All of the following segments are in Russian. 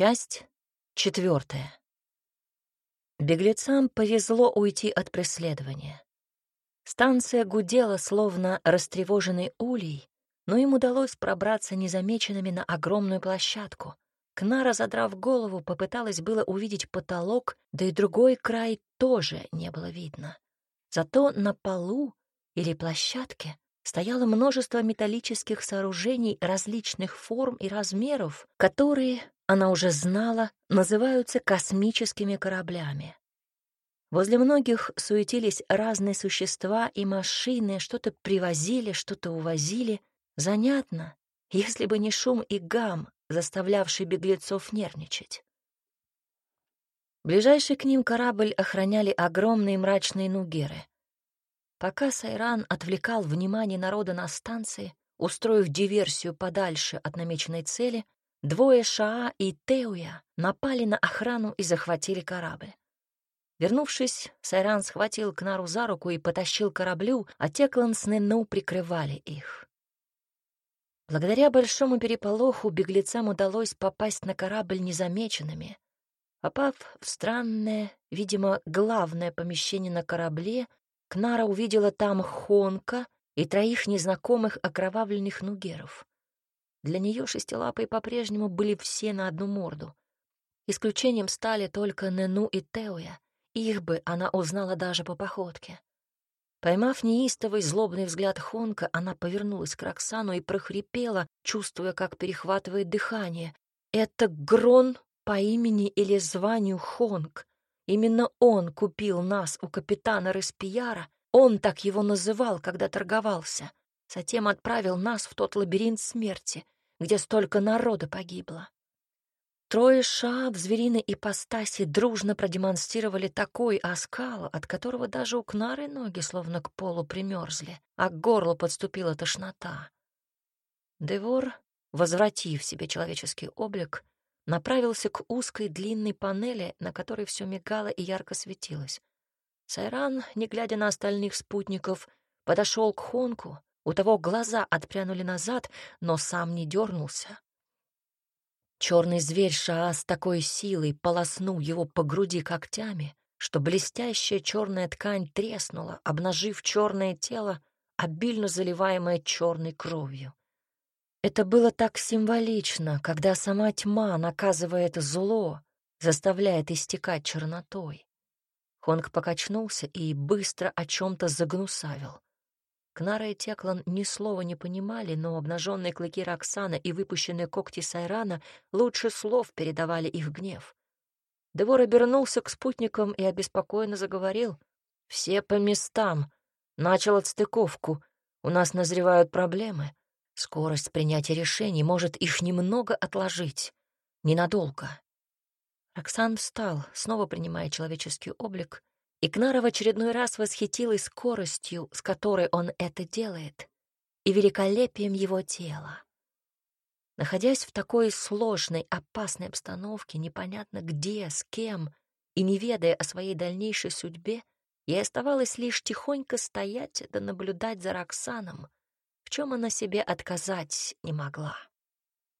Часть четвертая. Беглецам повезло уйти от преследования. Станция гудела, словно растревоженный улей, но им удалось пробраться незамеченными на огромную площадку. Кнара, задрав голову, попыталась было увидеть потолок, да и другой край тоже не было видно. Зато на полу или площадке стояло множество металлических сооружений различных форм и размеров, которые, она уже знала, называются космическими кораблями. Возле многих суетились разные существа и машины, что-то привозили, что-то увозили. Занятно, если бы не шум и гам, заставлявший беглецов нервничать. Ближайший к ним корабль охраняли огромные мрачные нугеры. Пока Сайран отвлекал внимание народа на станции, устроив диверсию подальше от намеченной цели, двое Шаа и Теуя напали на охрану и захватили корабль. Вернувшись, Сайран схватил Кнару за руку и потащил кораблю, а Теклан с Нену прикрывали их. Благодаря большому переполоху беглецам удалось попасть на корабль незамеченными. Попав в странное, видимо, главное помещение на корабле, Кнара увидела там Хонка и троих незнакомых окровавленных нугеров. Для нее шестилапые по-прежнему были все на одну морду. Исключением стали только Нену и Теуя. Их бы она узнала даже по походке. Поймав неистовый злобный взгляд Хонка, она повернулась к Роксану и прохрипела, чувствуя, как перехватывает дыхание. «Это Грон по имени или званию Хонг. Именно он купил нас у капитана Респияра, он так его называл, когда торговался. Затем отправил нас в тот лабиринт смерти, где столько народа погибло. Трое ша в звериной ипостаси дружно продемонстрировали такой оскал, от которого даже у Кнары ноги словно к полу примерзли, а к горлу подступила тошнота. Девор, возвратив себе человеческий облик, направился к узкой длинной панели, на которой все мигало и ярко светилось. Сайран, не глядя на остальных спутников, подошел к Хонку, у того глаза отпрянули назад, но сам не дернулся. Черный зверь Шаа с такой силой полоснул его по груди когтями, что блестящая черная ткань треснула, обнажив черное тело, обильно заливаемое черной кровью. Это было так символично, когда сама тьма наказывает зло, заставляет истекать чернотой. Хонг покачнулся и быстро о чем-то загнусавил. Кнара и Теклан ни слова не понимали, но обнаженные клыки Роксана и выпущенные когти Сайрана лучше слов передавали их гнев. Девор обернулся к спутникам и обеспокоенно заговорил. «Все по местам. Начал отстыковку. У нас назревают проблемы. Скорость принятия решений может их немного отложить. Ненадолго». Роксан встал, снова принимая человеческий облик, и Кнара в очередной раз восхитилась скоростью, с которой он это делает, и великолепием его тела. Находясь в такой сложной, опасной обстановке, непонятно где, с кем, и не ведая о своей дальнейшей судьбе, ей оставалось лишь тихонько стоять да наблюдать за Роксаном, в чем она себе отказать не могла.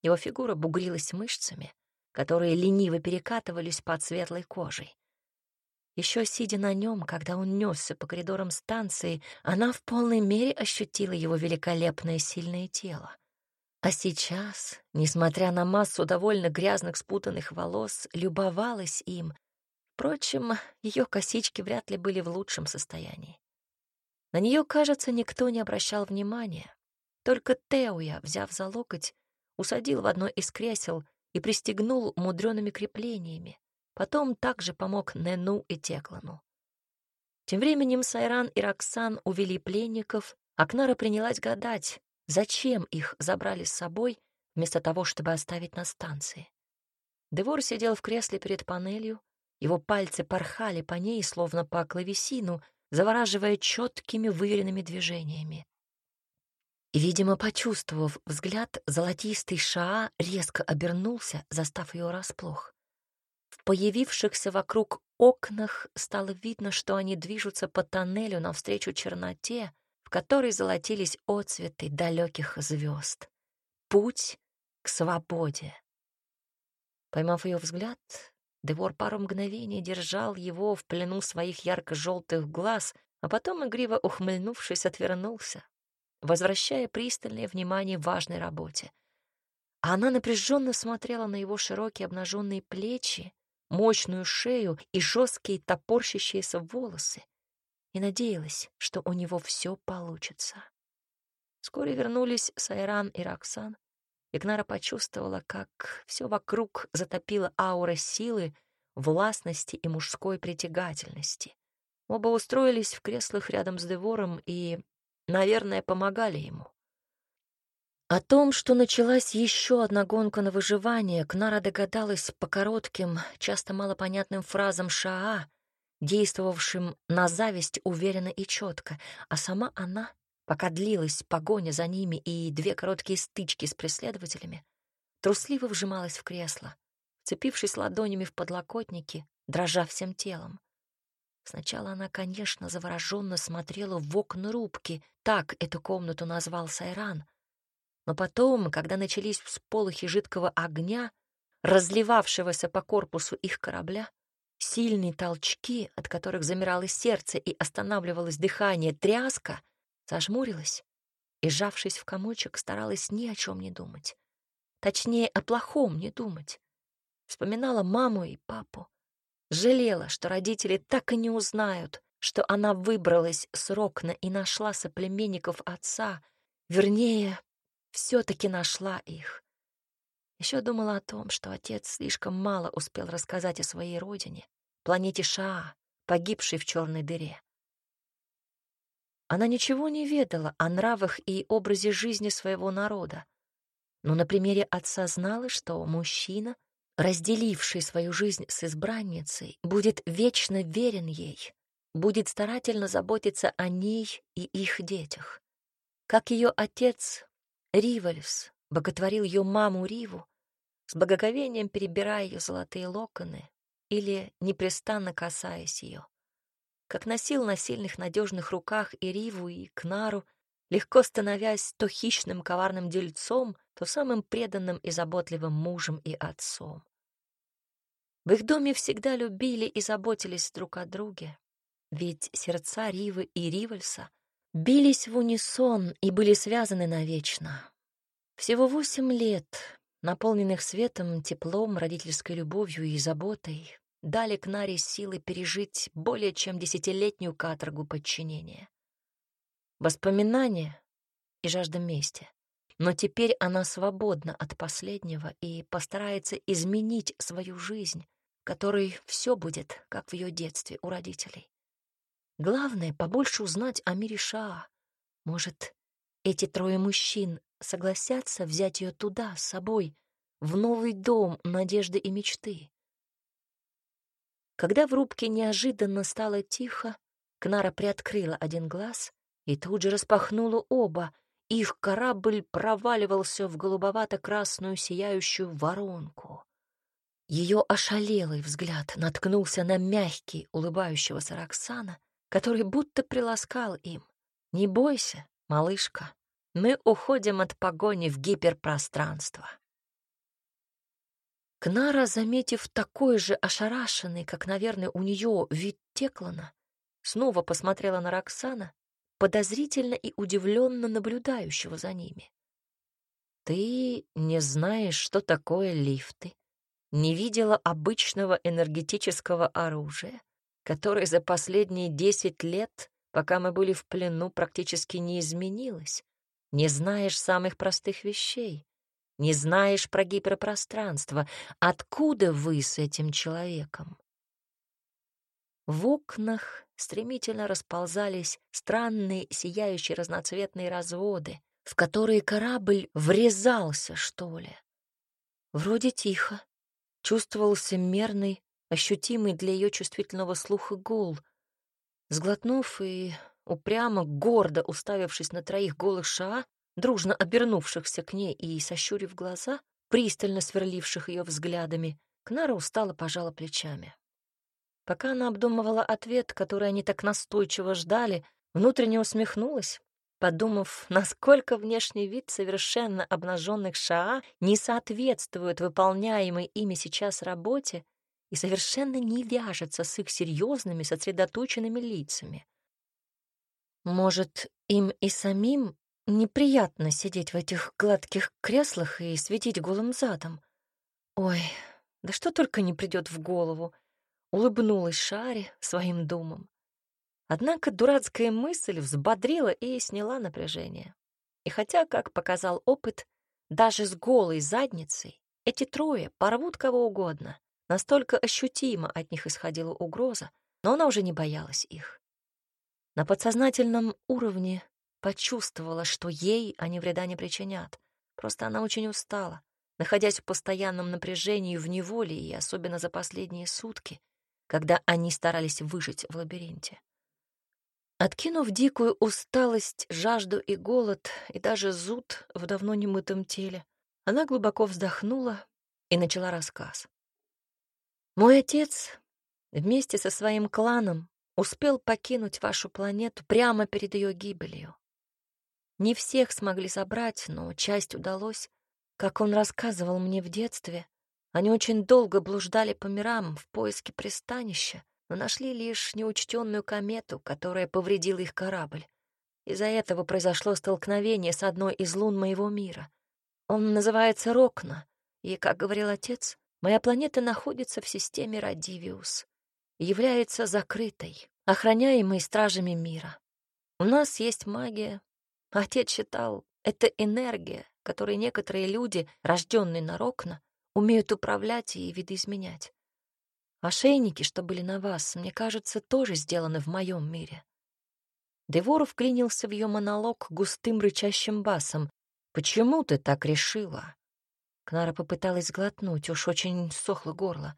Его фигура бугрилась мышцами, которые лениво перекатывались под светлой кожей. Еще сидя на нем, когда он несся по коридорам станции, она в полной мере ощутила его великолепное сильное тело. А сейчас, несмотря на массу довольно грязных спутанных волос, любовалась им. Впрочем, ее косички вряд ли были в лучшем состоянии. На нее, кажется, никто не обращал внимания. Только Теуя, взяв за локоть, усадил в одно из кресел и пристегнул мудреными креплениями, Потом также помог Нену и Теклану. Тем временем Сайран и Роксан увели пленников, а Кнара принялась гадать, зачем их забрали с собой, вместо того, чтобы оставить на станции. Девор сидел в кресле перед панелью, его пальцы порхали по ней, словно по клавесину, завораживая четкими выверенными движениями. И, видимо, почувствовав взгляд, золотистый Шаа резко обернулся, застав ее расплох. В появившихся вокруг окнах стало видно, что они движутся по тоннелю навстречу черноте, в которой золотились отцветы далеких звезд. Путь к свободе. Поймав ее взгляд, Девор пару мгновений держал его в плену своих ярко-желтых глаз, а потом, игриво ухмыльнувшись, отвернулся, возвращая пристальное внимание важной работе. Она напряженно смотрела на его широкие обнаженные плечи, мощную шею и жесткие топорщащиеся волосы и надеялась, что у него все получится. Вскоре вернулись Сайран и Роксан, Игнара почувствовала, как все вокруг затопила аура силы, властности и мужской притягательности. Оба устроились в креслах рядом с Девором и, наверное, помогали ему. О том, что началась еще одна гонка на выживание, Кнара догадалась по коротким, часто малопонятным фразам Шаа, действовавшим на зависть уверенно и четко, а сама она Пока длилась погоня за ними и две короткие стычки с преследователями, трусливо вжималась в кресло, вцепившись ладонями в подлокотники, дрожа всем телом. Сначала она, конечно, завороженно смотрела в окна рубки, так эту комнату назвал Сайран. Но потом, когда начались всполохи жидкого огня, разливавшегося по корпусу их корабля, сильные толчки, от которых замирало сердце и останавливалось дыхание, тряска, Зажмурилась и, сжавшись в комочек, старалась ни о чем не думать. Точнее, о плохом не думать. Вспоминала маму и папу. Жалела, что родители так и не узнают, что она выбралась с Рокна и нашла соплеменников отца. Вернее, все-таки нашла их. Еще думала о том, что отец слишком мало успел рассказать о своей родине, планете Шаа, погибшей в черной дыре. Она ничего не ведала о нравах и образе жизни своего народа. Но на примере отца знала, что мужчина, разделивший свою жизнь с избранницей, будет вечно верен ей, будет старательно заботиться о ней и их детях. Как ее отец Ривальс боготворил ее маму Риву, с благоговением перебирая ее золотые локоны или непрестанно касаясь ее как носил на сильных надежных руках и Риву, и Кнару, легко становясь то хищным коварным дельцом, то самым преданным и заботливым мужем и отцом. В их доме всегда любили и заботились друг о друге, ведь сердца Ривы и Ривальса бились в унисон и были связаны навечно. Всего восемь лет, наполненных светом, теплом, родительской любовью и заботой, дали Кнаре силы пережить более чем десятилетнюю каторгу подчинения. Воспоминания и жажда мести. Но теперь она свободна от последнего и постарается изменить свою жизнь, которой все будет, как в ее детстве у родителей. Главное — побольше узнать о мире Шаа. Может, эти трое мужчин согласятся взять ее туда, с собой, в новый дом надежды и мечты. Когда в рубке неожиданно стало тихо, Кнара приоткрыла один глаз и тут же распахнула оба. Их корабль проваливался в голубовато-красную сияющую воронку. Ее ошалелый взгляд наткнулся на мягкий, улыбающегося Роксана, который будто приласкал им. «Не бойся, малышка, мы уходим от погони в гиперпространство». Кнара, заметив такой же ошарашенный, как, наверное, у нее вид Теклана, снова посмотрела на Роксана, подозрительно и удивленно наблюдающего за ними. «Ты не знаешь, что такое лифты? Не видела обычного энергетического оружия, которое за последние десять лет, пока мы были в плену, практически не изменилось? Не знаешь самых простых вещей?» Не знаешь про гиперпространство. Откуда вы с этим человеком? В окнах стремительно расползались странные сияющие разноцветные разводы, в которые корабль врезался, что ли. Вроде тихо. Чувствовался мерный, ощутимый для ее чувствительного слуха гул. Сглотнув и упрямо, гордо уставившись на троих голых ша, дружно обернувшихся к ней и, сощурив глаза, пристально сверливших ее взглядами, Кнара устало пожала плечами. Пока она обдумывала ответ, который они так настойчиво ждали, внутренне усмехнулась подумав, насколько внешний вид совершенно обнаженных Шаа не соответствует выполняемой ими сейчас работе и совершенно не вяжется с их серьезными, сосредоточенными лицами. Может, им и самим неприятно сидеть в этих гладких креслах и светить голым задом? Ой, да что только не придет в голову. Улыбнулась Шаре своим думам. Однако дурацкая мысль взбодрила и сняла напряжение. И хотя, как показал опыт, даже с голой задницей эти трое порвут кого угодно, настолько ощутимо от них исходила угроза, но она уже не боялась их. На подсознательном уровне почувствовала, что ей они вреда не причинят. Просто она очень устала, находясь в постоянном напряжении в неволе и особенно за последние сутки, когда они старались выжить в лабиринте. Откинув дикую усталость, жажду и голод, и даже зуд в давно немытом теле, она глубоко вздохнула и начала рассказ. «Мой отец вместе со своим кланом успел покинуть вашу планету прямо перед ее гибелью. Не всех смогли собрать, но часть удалось. Как он рассказывал мне в детстве, они очень долго блуждали по мирам в поиске пристанища, но нашли лишь неучтенную комету, которая повредила их корабль. Из-за этого произошло столкновение с одной из лун моего мира. Он называется Рокна, и, как говорил отец, моя планета находится в системе Радивиус, является закрытой, охраняемой стражами мира. У нас есть магия. Отец считал, это энергия, которой некоторые люди, рожденные на Рокна, умеют управлять и видоизменять. Ошейники, что были на вас, мне кажется, тоже сделаны в моем мире. Девор вклинился в ее монолог густым рычащим басом. «Почему ты так решила?» Кнара попыталась глотнуть, уж очень сохло горло.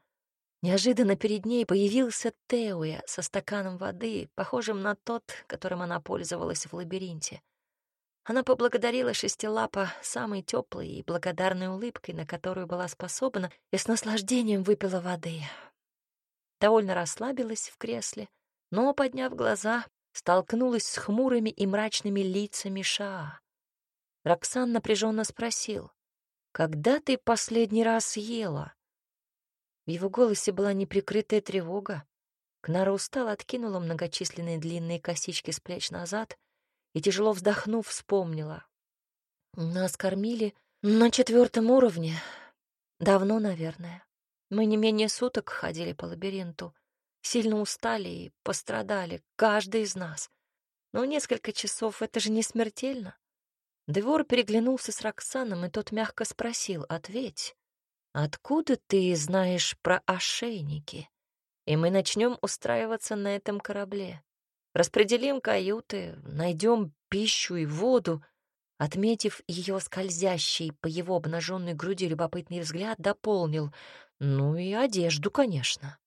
Неожиданно перед ней появился Теуя со стаканом воды, похожим на тот, которым она пользовалась в лабиринте. Она поблагодарила шестилапа самой теплой и благодарной улыбкой, на которую была способна, и с наслаждением выпила воды довольно расслабилась в кресле, но, подняв глаза, столкнулась с хмурыми и мрачными лицами Шаа. Роксан напряженно спросил, «Когда ты последний раз ела?» В его голосе была неприкрытая тревога. Кнара устала, откинула многочисленные длинные косички с плеч назад и, тяжело вздохнув, вспомнила. «Нас кормили на четвертом уровне. Давно, наверное. Мы не менее суток ходили по лабиринту, сильно устали и пострадали, каждый из нас. Но несколько часов — это же не смертельно. Девор переглянулся с Роксаном, и тот мягко спросил, «Ответь, откуда ты знаешь про ошейники? И мы начнем устраиваться на этом корабле. Распределим каюты, найдем пищу и воду». Отметив ее скользящий по его обнаженной груди любопытный взгляд, дополнил — ну и одежду, конечно.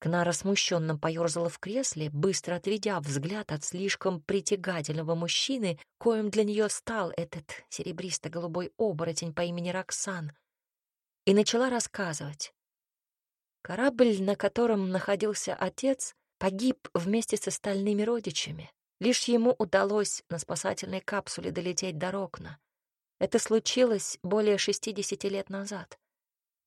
Кнара смущенно поёрзала в кресле, быстро отведя взгляд от слишком притягательного мужчины, коим для нее стал этот серебристо-голубой оборотень по имени Роксан, и начала рассказывать. Корабль, на котором находился отец, погиб вместе с остальными родичами. Лишь ему удалось на спасательной капсуле долететь до Рокна. Это случилось более 60 лет назад.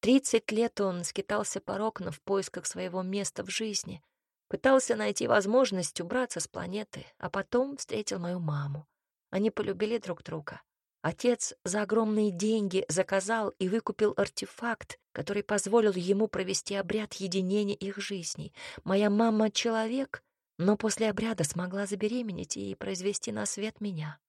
Тридцать лет он скитался по окна в поисках своего места в жизни, пытался найти возможность убраться с планеты, а потом встретил мою маму. Они полюбили друг друга. Отец за огромные деньги заказал и выкупил артефакт, который позволил ему провести обряд единения их жизней. Моя мама — человек, но после обряда смогла забеременеть и произвести на свет меня.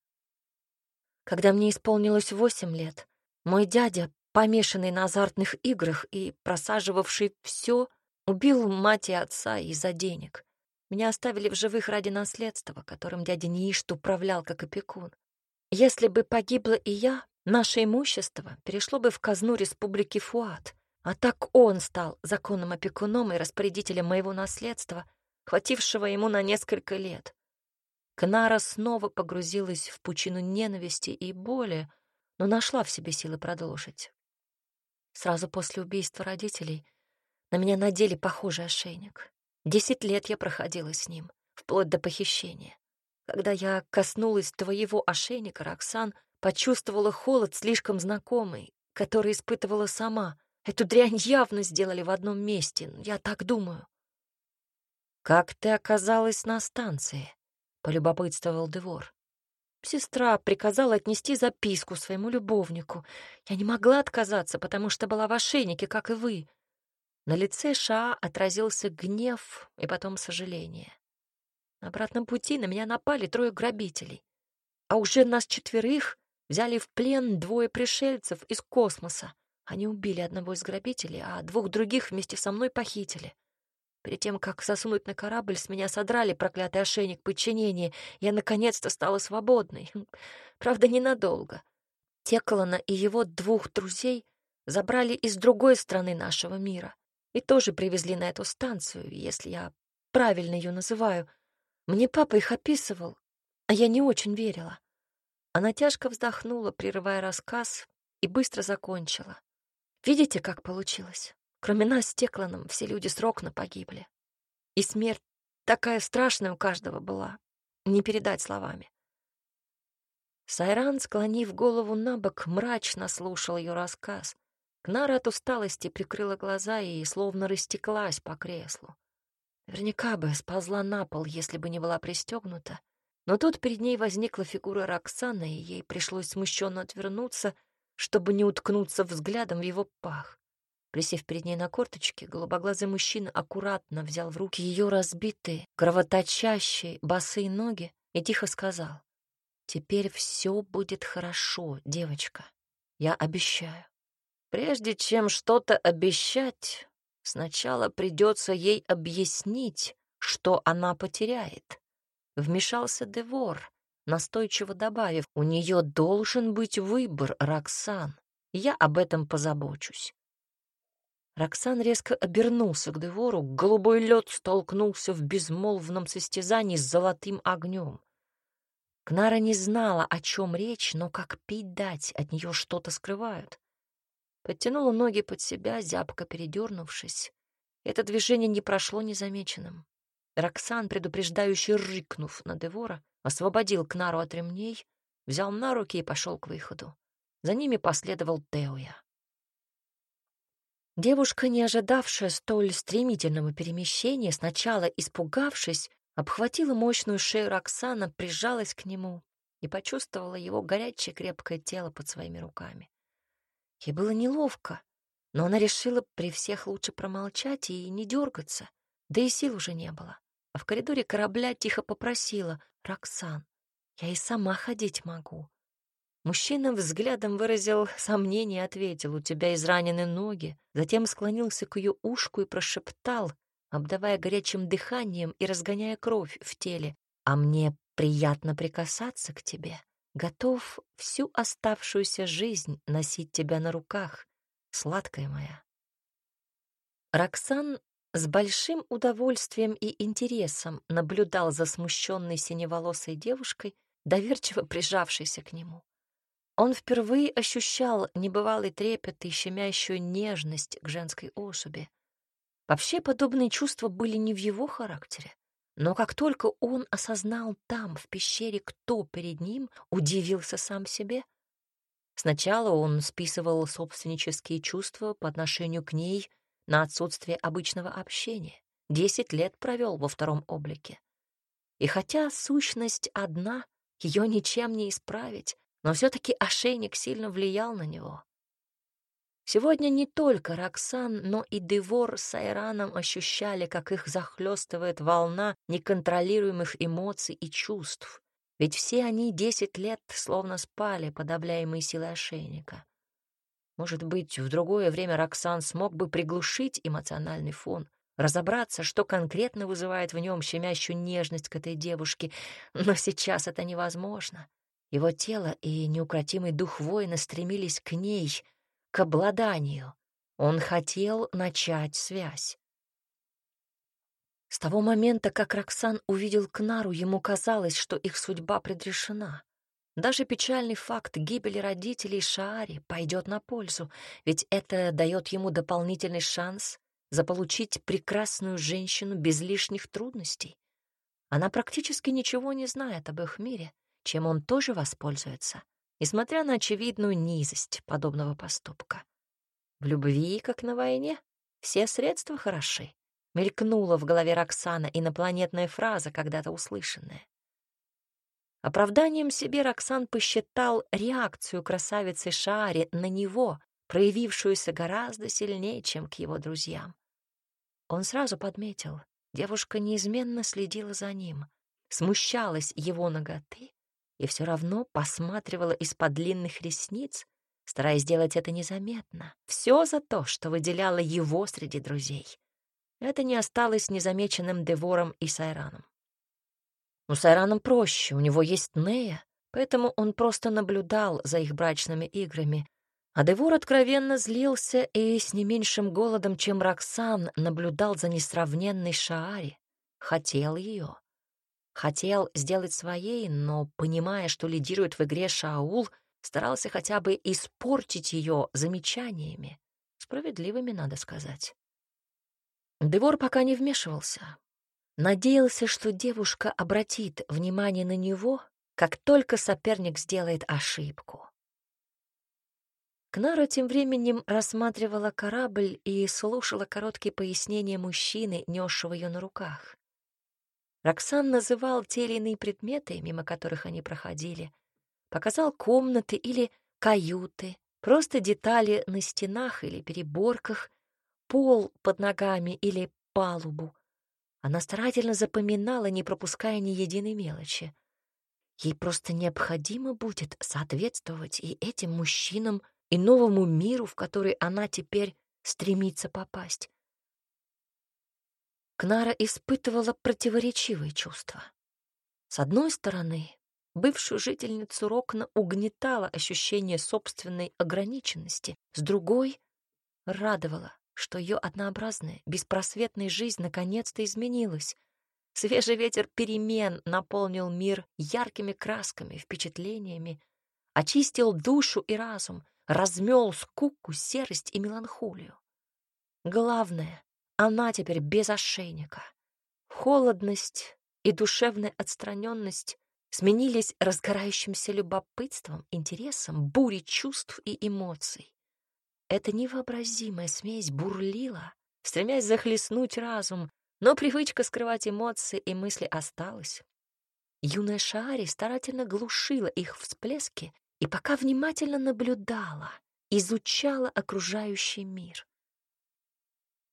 Когда мне исполнилось восемь лет, мой дядя помешанный на азартных играх и просаживавший все, убил мать и отца из-за денег. Меня оставили в живых ради наследства, которым дядя Ниишт управлял как опекун. Если бы погибла и я, наше имущество перешло бы в казну республики Фуат, а так он стал законным опекуном и распорядителем моего наследства, хватившего ему на несколько лет. Кнара снова погрузилась в пучину ненависти и боли, но нашла в себе силы продолжить. Сразу после убийства родителей на меня надели похожий ошейник. Десять лет я проходила с ним, вплоть до похищения. Когда я коснулась твоего ошейника, Роксан, почувствовала холод слишком знакомый, который испытывала сама. Эту дрянь явно сделали в одном месте, я так думаю. «Как ты оказалась на станции?» — полюбопытствовал Девор. Сестра приказала отнести записку своему любовнику. Я не могла отказаться, потому что была в ошейнике, как и вы. На лице Шаа отразился гнев и потом сожаление. На обратном пути на меня напали трое грабителей. А уже нас четверых взяли в плен двое пришельцев из космоса. Они убили одного из грабителей, а двух других вместе со мной похитили. Перед тем, как засунуть на корабль, с меня содрали проклятый ошейник подчинения. Я наконец-то стала свободной. Правда, ненадолго. Теколана и его двух друзей забрали из другой страны нашего мира и тоже привезли на эту станцию, если я правильно ее называю. Мне папа их описывал, а я не очень верила. Она тяжко вздохнула, прерывая рассказ, и быстро закончила. Видите, как получилось? Кроме нас с Текланом все люди с Рокна погибли. И смерть такая страшная у каждого была, не передать словами. Сайран, склонив голову на бок, мрачно слушал ее рассказ. Кнара от усталости прикрыла глаза и словно растеклась по креслу. Наверняка бы сползла на пол, если бы не была пристегнута. Но тут перед ней возникла фигура Роксаны, и ей пришлось смущенно отвернуться, чтобы не уткнуться взглядом в его пах. Присев перед ней на корточки, голубоглазый мужчина аккуратно взял в руки ее разбитые, кровоточащие, босые ноги и тихо сказал, «Теперь все будет хорошо, девочка. Я обещаю». Прежде чем что-то обещать, сначала придется ей объяснить, что она потеряет. Вмешался Девор, настойчиво добавив, у нее должен быть выбор, Роксан. Я об этом позабочусь. Роксан резко обернулся к Девору, голубой лед столкнулся в безмолвном состязании с золотым огнем. Кнара не знала, о чем речь, но как пить дать, от нее что-то скрывают. Подтянула ноги под себя, зябко передернувшись. Это движение не прошло незамеченным. Роксан, предупреждающе рыкнув на Девора, освободил Кнару от ремней, взял на руки и пошел к выходу. За ними последовал Теуя. Девушка, не ожидавшая столь стремительного перемещения, сначала испугавшись, обхватила мощную шею Роксана, прижалась к нему и почувствовала его горячее крепкое тело под своими руками. Ей было неловко, но она решила при всех лучше промолчать и не дергаться, да и сил уже не было. А в коридоре корабля тихо попросила «Роксан, я и сама ходить могу». Мужчина взглядом выразил сомнение ответил, «У тебя изранены ноги». Затем склонился к ее ушку и прошептал, обдавая горячим дыханием и разгоняя кровь в теле, «А мне приятно прикасаться к тебе. Готов всю оставшуюся жизнь носить тебя на руках, сладкая моя». Роксан с большим удовольствием и интересом наблюдал за смущенной синеволосой девушкой, доверчиво прижавшейся к нему. Он впервые ощущал небывалый трепет и щемящую нежность к женской особи. Вообще подобные чувства были не в его характере. Но как только он осознал там, в пещере, кто перед ним, удивился сам себе. Сначала он списывал собственнические чувства по отношению к ней на отсутствие обычного общения. Десять лет провел во втором облике. И хотя сущность одна, ее ничем не исправить, но все-таки ошейник сильно влиял на него. Сегодня не только Роксан, но и Девор с Айраном ощущали, как их захлестывает волна неконтролируемых эмоций и чувств. Ведь все они десять лет словно спали, подавляемые силой ошейника. Может быть, в другое время Роксан смог бы приглушить эмоциональный фон, разобраться, что конкретно вызывает в нем щемящую нежность к этой девушке, но сейчас это невозможно. Его тело и неукротимый дух воина стремились к ней, к обладанию. Он хотел начать связь. С того момента, как Роксан увидел Кнару, ему казалось, что их судьба предрешена. Даже печальный факт гибели родителей Шаари пойдет на пользу, ведь это дает ему дополнительный шанс заполучить прекрасную женщину без лишних трудностей. Она практически ничего не знает об их мире, чем он тоже воспользуется, несмотря на очевидную низость подобного поступка. В любви, как на войне, все средства хороши. Мелькнула в голове Роксана инопланетная фраза, когда-то услышанная. Оправданием себе Роксан посчитал реакцию красавицы Шаари на него, проявившуюся гораздо сильнее, чем к его друзьям. Он сразу подметил, девушка неизменно следила за ним, смущалась его ноготы и все равно посматривала из-под длинных ресниц, стараясь сделать это незаметно. Все за то, что выделяло его среди друзей. Это не осталось незамеченным Девором и Сайраном. У Сайраном проще, у него есть Нея, поэтому он просто наблюдал за их брачными играми. А Девор откровенно злился и с не меньшим голодом, чем Роксан, наблюдал за несравненной Шаари. Хотел ее. Хотел сделать своей, но, понимая, что лидирует в игре Шаул, старался хотя бы испортить ее замечаниями. Справедливыми, надо сказать. Девор пока не вмешивался, Надеялся, что девушка обратит внимание на него, как только соперник сделает ошибку. Кнара тем временем рассматривала корабль и слушала короткие пояснения мужчины, несшего ее на руках. Роксан называл те или иные предметы, мимо которых они проходили, показал комнаты или каюты, просто детали на стенах или переборках, пол под ногами или палубу. Она старательно запоминала, не пропуская ни единой мелочи. Ей просто необходимо будет соответствовать и этим мужчинам, и новому миру, в который она теперь стремится попасть. Кнара испытывала противоречивые чувства. С одной стороны, бывшую жительницу Рокна угнетало ощущение собственной ограниченности, с другой — радовало что ее однообразная, беспросветная жизнь наконец-то изменилась. Свежий ветер перемен наполнил мир яркими красками, впечатлениями, очистил душу и разум, размел скуку, серость и меланхолию. Главное, она теперь без ошейника. Холодность и душевная отстраненность сменились разгорающимся любопытством, интересом, бурей чувств и эмоций. Эта невообразимая смесь бурлила, стремясь захлестнуть разум, но привычка скрывать эмоции и мысли осталась. Юная Шаари старательно глушила их всплески и пока внимательно наблюдала, изучала окружающий мир.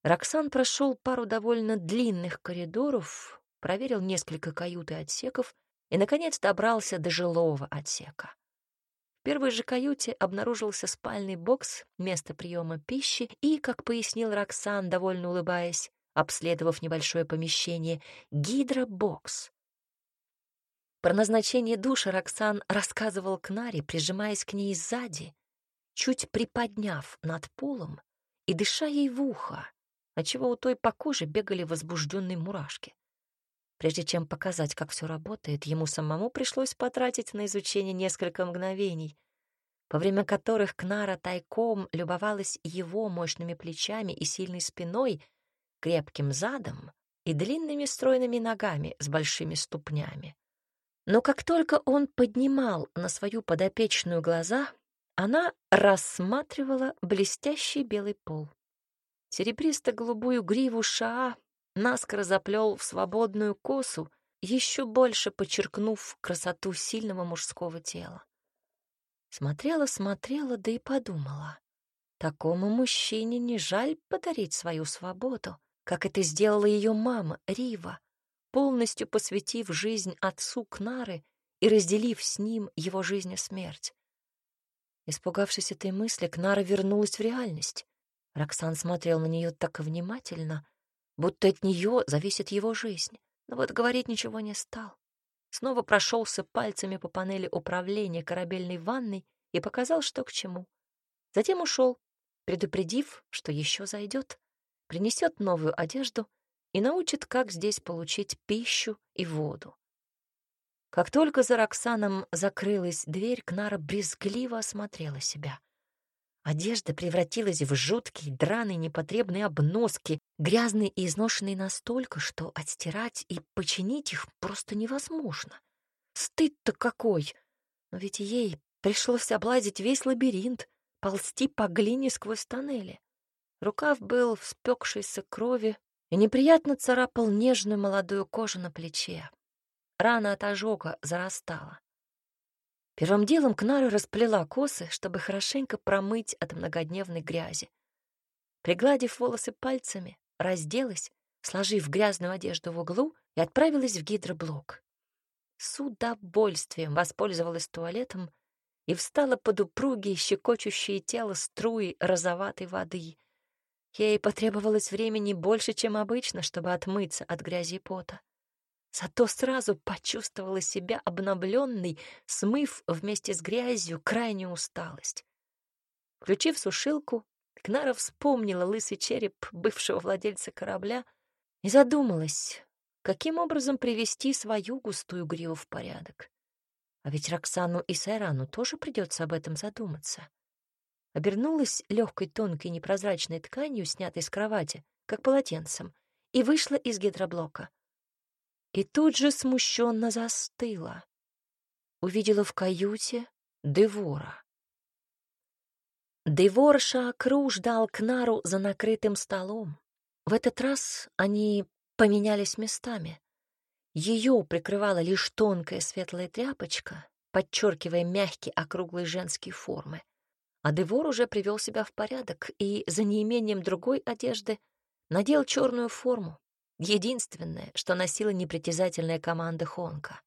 Роксан прошел пару довольно длинных коридоров, проверил несколько кают и отсеков и, наконец, добрался до жилого отсека. В первой же каюте обнаружился спальный бокс, место приема пищи и, как пояснил Роксан, довольно улыбаясь, обследовав небольшое помещение, гидробокс. Про назначение душа Роксан рассказывал Кнаре, прижимаясь к ней сзади, чуть приподняв над полом и дыша ей в ухо, отчего у той по коже бегали возбужденные мурашки. Прежде чем показать, как все работает, ему самому пришлось потратить на изучение несколько мгновений, во время которых Кнара тайком любовалась его мощными плечами и сильной спиной, крепким задом и длинными стройными ногами с большими ступнями. Но как только он поднимал на свою подопечную глаза, она рассматривала блестящий белый пол. Серебристо-голубую гриву Шаа наскоро заплел в свободную косу, еще больше подчеркнув красоту сильного мужского тела. Смотрела, смотрела, да и подумала. Такому мужчине не жаль подарить свою свободу, как это сделала ее мама, Рива, полностью посвятив жизнь отцу Кнары и разделив с ним его жизнь и смерть. Испугавшись этой мысли, Кнара вернулась в реальность. Роксан смотрел на нее так внимательно, будто от нее зависит его жизнь. Но вот говорить ничего не стал. Снова прошелся пальцами по панели управления корабельной ванной и показал, что к чему. Затем ушел, предупредив, что еще зайдет, принесет новую одежду и научит, как здесь получить пищу и воду. Как только за Роксаном закрылась дверь, Кнара брезгливо осмотрела себя. Одежда превратилась в жуткие, драные, непотребные обноски, грязные и изношенные настолько, что отстирать и починить их просто невозможно. Стыд-то какой! Но ведь ей пришлось облазить весь лабиринт, ползти по глине сквозь тоннели. Рукав был в спекшейся крови и неприятно царапал нежную молодую кожу на плече. Рана от ожога зарастала. Первым делом Кнара расплела косы, чтобы хорошенько промыть от многодневной грязи. Пригладив волосы пальцами, разделась, сложив грязную одежду в углу и отправилась в гидроблок. С удовольствием воспользовалась туалетом и встала под упругие, щекочущие тело струи розоватой воды. Ей потребовалось времени больше, чем обычно, чтобы отмыться от грязи и пота. Зато сразу почувствовала себя обновленной, смыв вместе с грязью крайнюю усталость. Включив сушилку, Кнара вспомнила лысый череп бывшего владельца корабля и задумалась, каким образом привести свою густую гриву в порядок. А ведь Роксану и Сайрану тоже придется об этом задуматься. Обернулась легкой тонкой непрозрачной тканью, снятой с кровати, как полотенцем, и вышла из гидроблока и тут же смущенно застыла. Увидела в каюте Девора. Девор Шаакру ждал Кнару за накрытым столом. В этот раз они поменялись местами. Ее прикрывала лишь тонкая светлая тряпочка, подчеркивая мягкие округлые женские формы. А Девор уже привел себя в порядок и, за неимением другой одежды, надел черную форму, Единственное, что носила непритязательная команда Хонка.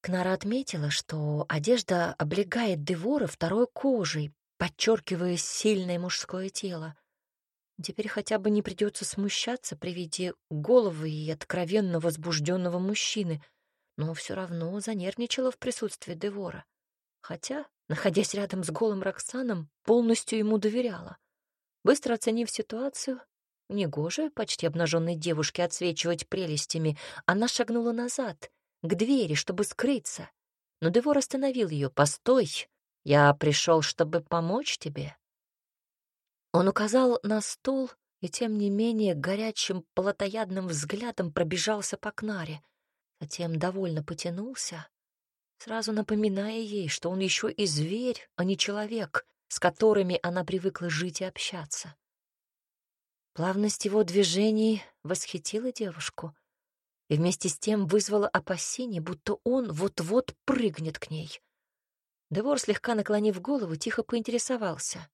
Кнара отметила, что одежда облегает Девора второй кожей, подчеркивая сильное мужское тело. Теперь хотя бы не придется смущаться при виде головы и откровенно возбужденного мужчины, но все равно занервничала в присутствии Девора. Хотя, находясь рядом с голым Роксаном, полностью ему доверяла. Быстро оценив ситуацию, Негоже почти обнаженной девушке отсвечивать прелестями. Она шагнула назад, к двери, чтобы скрыться. Но Девор остановил ее. «Постой! Я пришел, чтобы помочь тебе». Он указал на стул и, тем не менее, горячим плотоядным взглядом пробежался по кнаре. Затем довольно потянулся, сразу напоминая ей, что он еще и зверь, а не человек, с которыми она привыкла жить и общаться. Плавность его движений восхитила девушку и вместе с тем вызвала опасение, будто он вот-вот прыгнет к ней. Девор, слегка наклонив голову, тихо поинтересовался.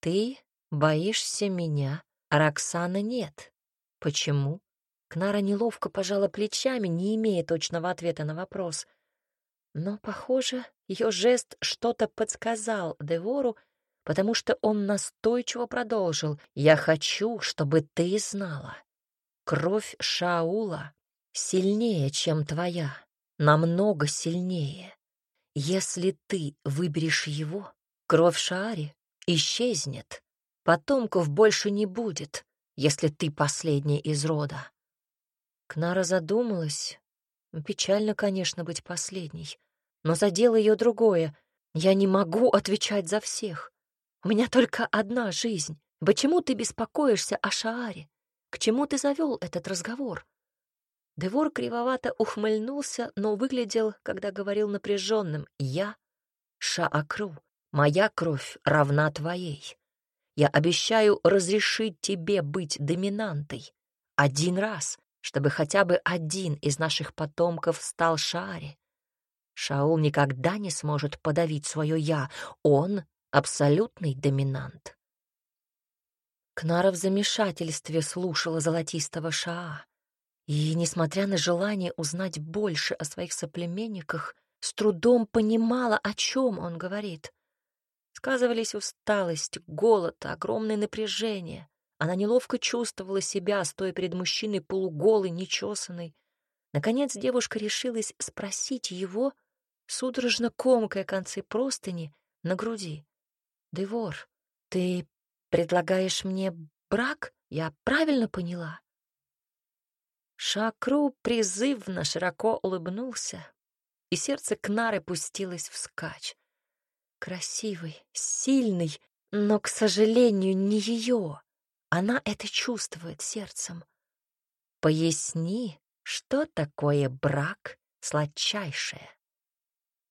«Ты боишься меня, а Роксана нет. Почему?» Кнара неловко пожала плечами, не имея точного ответа на вопрос. Но, похоже, ее жест что-то подсказал Девору, потому что он настойчиво продолжил. «Я хочу, чтобы ты знала. Кровь Шаула сильнее, чем твоя, намного сильнее. Если ты выберешь его, кровь Шаари исчезнет. Потомков больше не будет, если ты последний из рода». Кнара задумалась. Печально, конечно, быть последней, но задело ее другое. Я не могу отвечать за всех. У меня только одна жизнь. Почему ты беспокоишься о Шааре? К чему ты завел этот разговор?» Девор кривовато ухмыльнулся, но выглядел, когда говорил напряженным. «Я — Шаакру. Моя кровь равна твоей. Я обещаю разрешить тебе быть доминантой. Один раз, чтобы хотя бы один из наших потомков стал Шааре. Шаул никогда не сможет подавить свое «я». Он абсолютный доминант. Кнара в замешательстве слушала золотистого Шаа, и, несмотря на желание узнать больше о своих соплеменниках, с трудом понимала, о чем он говорит. Сказывались усталость, голод, огромное напряжение. Она неловко чувствовала себя, стоя перед мужчиной полуголой, нечесанной. Наконец девушка решилась спросить его, судорожно комкая концы простыни на груди. Девор, ты предлагаешь мне брак? Я правильно поняла? Шакру призывно широко улыбнулся, и сердце Кнары пустилось вскачь. Красивый, сильный, но, к сожалению, не ее. Она это чувствует сердцем. Поясни, что такое брак сладчайшее?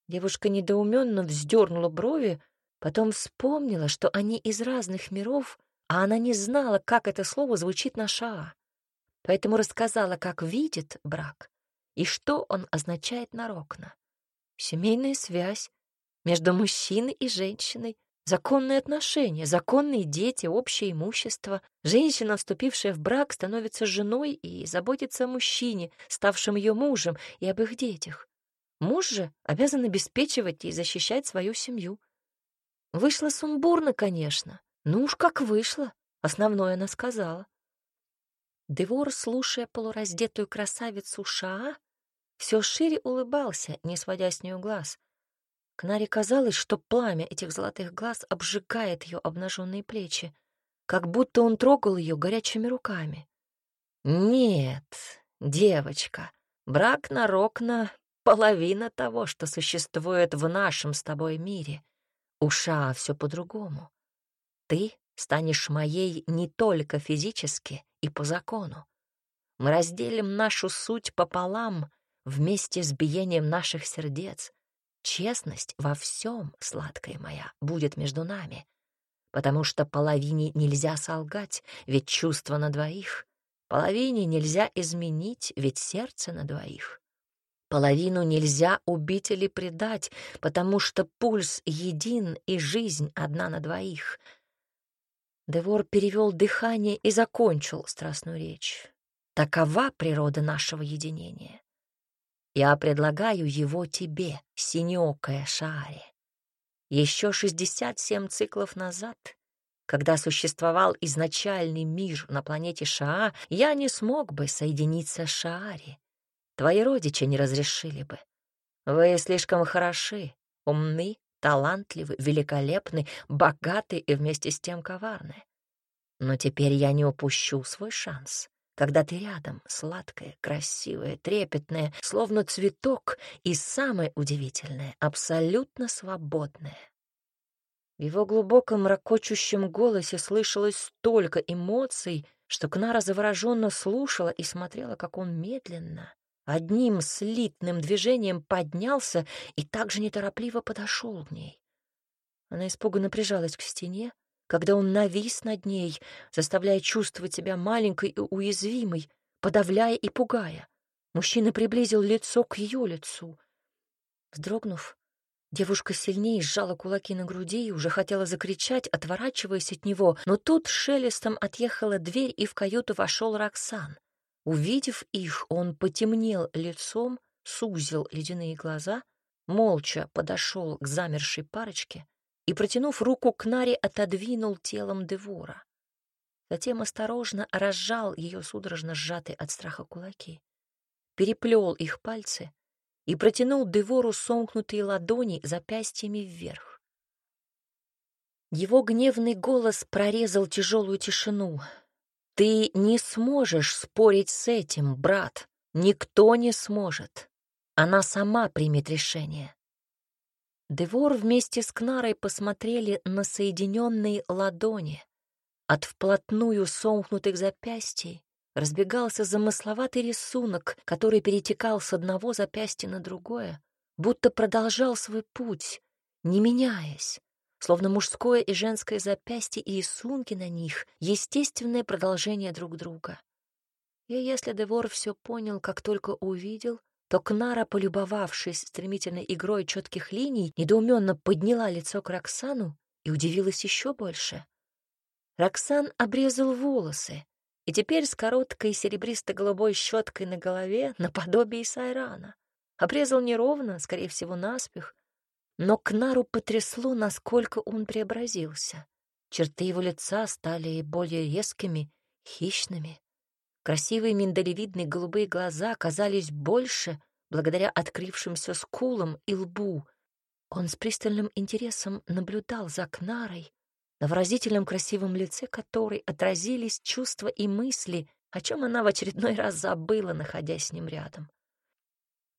Девушка недоуменно вздернула брови, потом вспомнила, что они из разных миров, а она не знала, как это слово звучит на Шаа. Поэтому рассказала, как видит брак и что он означает на Рокна. Семейная связь между мужчиной и женщиной, законные отношения, законные дети, общее имущество. Женщина, вступившая в брак, становится женой и заботится о мужчине, ставшем ее мужем, и об их детях. Муж же обязан обеспечивать и защищать свою семью. Вышло сумбурно, конечно. Ну уж как вышло, основное она сказала. Девор, слушая полураздетую красавицу Шаа, все шире улыбался, не сводя с нее глаз. Кнаре казалось, что пламя этих золотых глаз обжигает ее обнаженные плечи, как будто он трогал ее горячими руками. «Нет, девочка, брак на Рокна — половина того, что существует в нашем с тобой мире. У Ша все по-другому. Ты станешь моей не только физически и по закону. Мы разделим нашу суть пополам вместе с биением наших сердец. Честность во всем, сладкая моя, будет между нами, потому что половине нельзя солгать, ведь чувство на двоих. Половине нельзя изменить, ведь сердце на двоих. Половину нельзя убить или предать, потому что пульс един и жизнь одна на двоих. Девор перевел дыхание и закончил страстную речь. Такова природа нашего единения. Я предлагаю его тебе, синеокая Шааре. Еще 67 циклов назад, когда существовал изначальный мир на планете Шаа, я не смог бы соединиться с Шааре. Твои родичи не разрешили бы. Вы слишком хороши, умны, талантливы, великолепны, богаты и вместе с тем коварны. Но теперь я не упущу свой шанс когда ты рядом, сладкая, красивая, трепетная, словно цветок, и самое удивительное — абсолютно свободная. В его глубоком ракочущем голосе слышалось столько эмоций, что Кнара завороженно слушала и смотрела, как он медленно, одним слитным движением поднялся и также неторопливо подошел к ней. Она испуганно прижалась к стене, когда он навис над ней, заставляя чувствовать себя маленькой и уязвимой, подавляя и пугая. Мужчина приблизил лицо к ее лицу. Вздрогнув, девушка сильнее сжала кулаки на груди и уже хотела закричать, отворачиваясь от него, но тут шелестом отъехала дверь, и в каюту вошел Роксан. Увидев их, он потемнел лицом, сузил ледяные глаза, молча подошел к замершей парочке, и, протянув руку к Наре, отодвинул телом Девора. Затем осторожно разжал ее судорожно сжатые от страха кулаки, переплел их пальцы и протянул Девору сомкнутые ладони запястьями вверх. Его гневный голос прорезал тяжелую тишину. «Ты не сможешь спорить с этим, брат. Никто не сможет. Она сама примет решение. Девор вместе с Кнарой посмотрели на соединенные ладони. От вплотную сомкнутых запястий разбегался замысловатый рисунок, который перетекал с одного запястья на другое, будто продолжал свой путь, не меняясь, словно мужское и женское запястье и рисунки на них — естественное продолжение друг друга. И если Девор все понял, как только увидел, то Кнара, полюбовавшись стремительной игрой четких линий, недоуменно подняла лицо к Роксану и удивилась еще больше. Роксан обрезал волосы, и теперь с короткой серебристо-голубой щеткой на голове наподобие Сайрана. Обрезал неровно, скорее всего, наспех, но Кнару потрясло, насколько он преобразился. Черты его лица стали более резкими, хищными. Красивые миндалевидные голубые глаза казались больше благодаря открывшимся скулам и лбу. Он с пристальным интересом наблюдал за Кнарой, на выразительном красивом лице которой отразились чувства и мысли, о чем она в очередной раз забыла, находясь с ним рядом.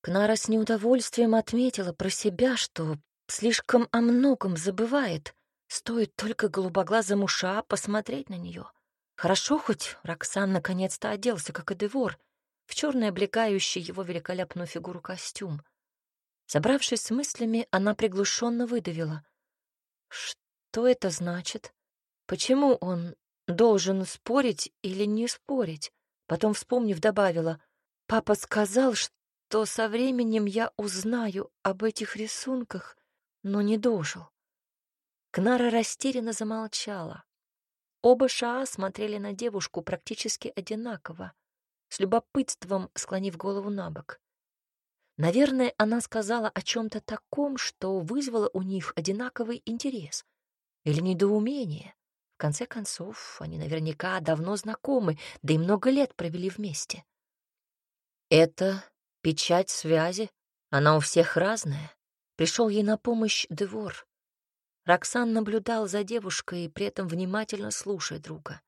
Кнара с неудовольствием отметила про себя, что слишком о многом забывает. Стоит только голубоглазому Ша посмотреть на нее. Хорошо хоть Роксан наконец-то оделся, как и Девор, в черный облекающий его великолепную фигуру костюм. Собравшись с мыслями, она приглушенно выдавила. Что это значит? Почему он должен спорить или не спорить? Потом, вспомнив, добавила. Папа сказал, что со временем я узнаю об этих рисунках, но не дожил. Кнара растерянно замолчала. Оба Шаа смотрели на девушку практически одинаково, с любопытством склонив голову на бок. Наверное, она сказала о чем-то таком, что вызвало у них одинаковый интерес или недоумение. В конце концов, они наверняка давно знакомы, да и много лет провели вместе. Это печать связи, она у всех разная. Пришел ей на помощь Девор. Роксан наблюдал за девушкой, при этом внимательно слушая друга.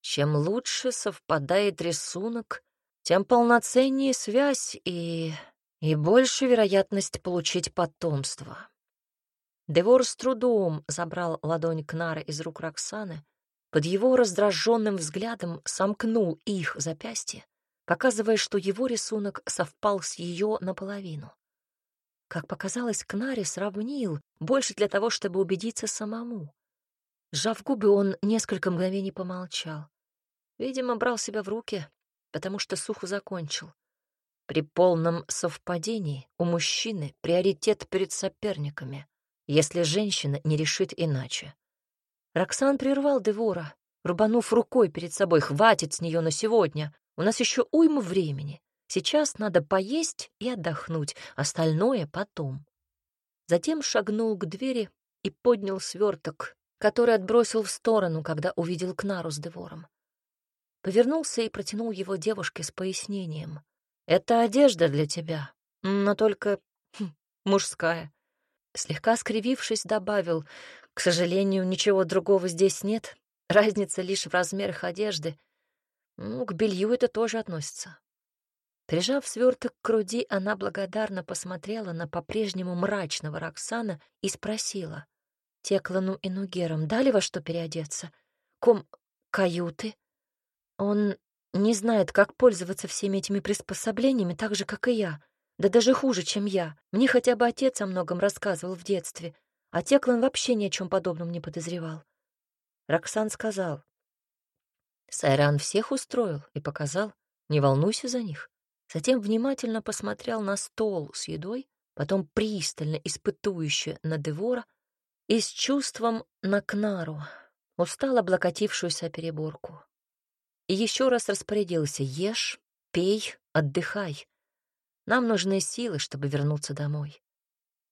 Чем лучше совпадает рисунок, тем полноценнее связь и... и больше вероятность получить потомство. Девор с трудом забрал ладонь Кнара из рук Роксаны, под его раздраженным взглядом сомкнул их запястье, показывая, что его рисунок совпал с ее наполовину. Как показалось, Кнари сравнил, больше для того, чтобы убедиться самому. Сжав губы, он несколько мгновений помолчал. Видимо, брал себя в руки, потому что сухо закончил. При полном совпадении у мужчины приоритет перед соперниками, если женщина не решит иначе. Роксан прервал Девора, рубанув рукой перед собой. «Хватит с нее на сегодня. У нас еще уйма времени. Сейчас надо поесть и отдохнуть, остальное потом. Затем шагнул к двери и поднял сверток, который отбросил в сторону, когда увидел Кнару с Девором. Повернулся и протянул его девушке с пояснением. «Это одежда для тебя, но только хм, мужская». Слегка скривившись, добавил, «К сожалению, ничего другого здесь нет. Разница лишь в размерах одежды. Ну, к белью это тоже относится. Прижав сверток к груди, она благодарно посмотрела на по-прежнему мрачного Роксана и спросила. Теклану и Нугерам дали во что переодеться? Ком... каюты? Он не знает, как пользоваться всеми этими приспособлениями, так же, как и я. Да даже хуже, чем я. Мне хотя бы отец о многом рассказывал в детстве, а Теклан вообще ни о чем подобном не подозревал. Роксан сказал. Сайран всех устроил и показал. Не волнуйся за них. Затем внимательно посмотрел на стол с едой, потом пристально испытующе на Девора и с чувством на Кнару, устало облокотившуюся переборку. И еще раз распорядился «Ешь, пей, отдыхай. Нам нужны силы, чтобы вернуться домой».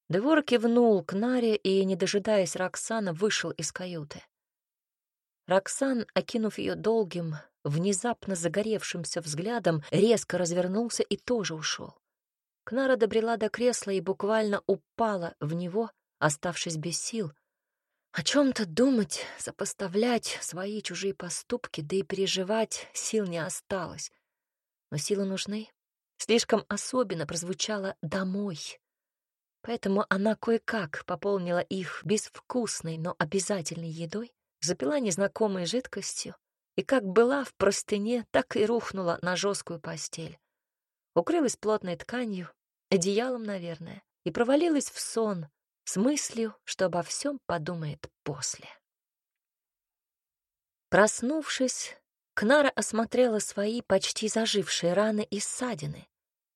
Девор кивнул к Наре и, не дожидаясь Роксана, вышел из каюты. Роксан, окинув ее долгим, внезапно загоревшимся взглядом, резко развернулся и тоже ушел. Кнара добрела до кресла и буквально упала в него, оставшись без сил. О чем-то думать, сопоставлять свои чужие поступки, да и переживать сил не осталось. Но силы нужны. Слишком особенно прозвучало «домой». Поэтому она кое-как пополнила их безвкусной, но обязательной едой, запила незнакомой жидкостью и как была в простыне, так и рухнула на жесткую постель. Укрылась плотной тканью, одеялом, наверное, и провалилась в сон с мыслью, что обо всем подумает после. Проснувшись, Кнара осмотрела свои почти зажившие раны и ссадины.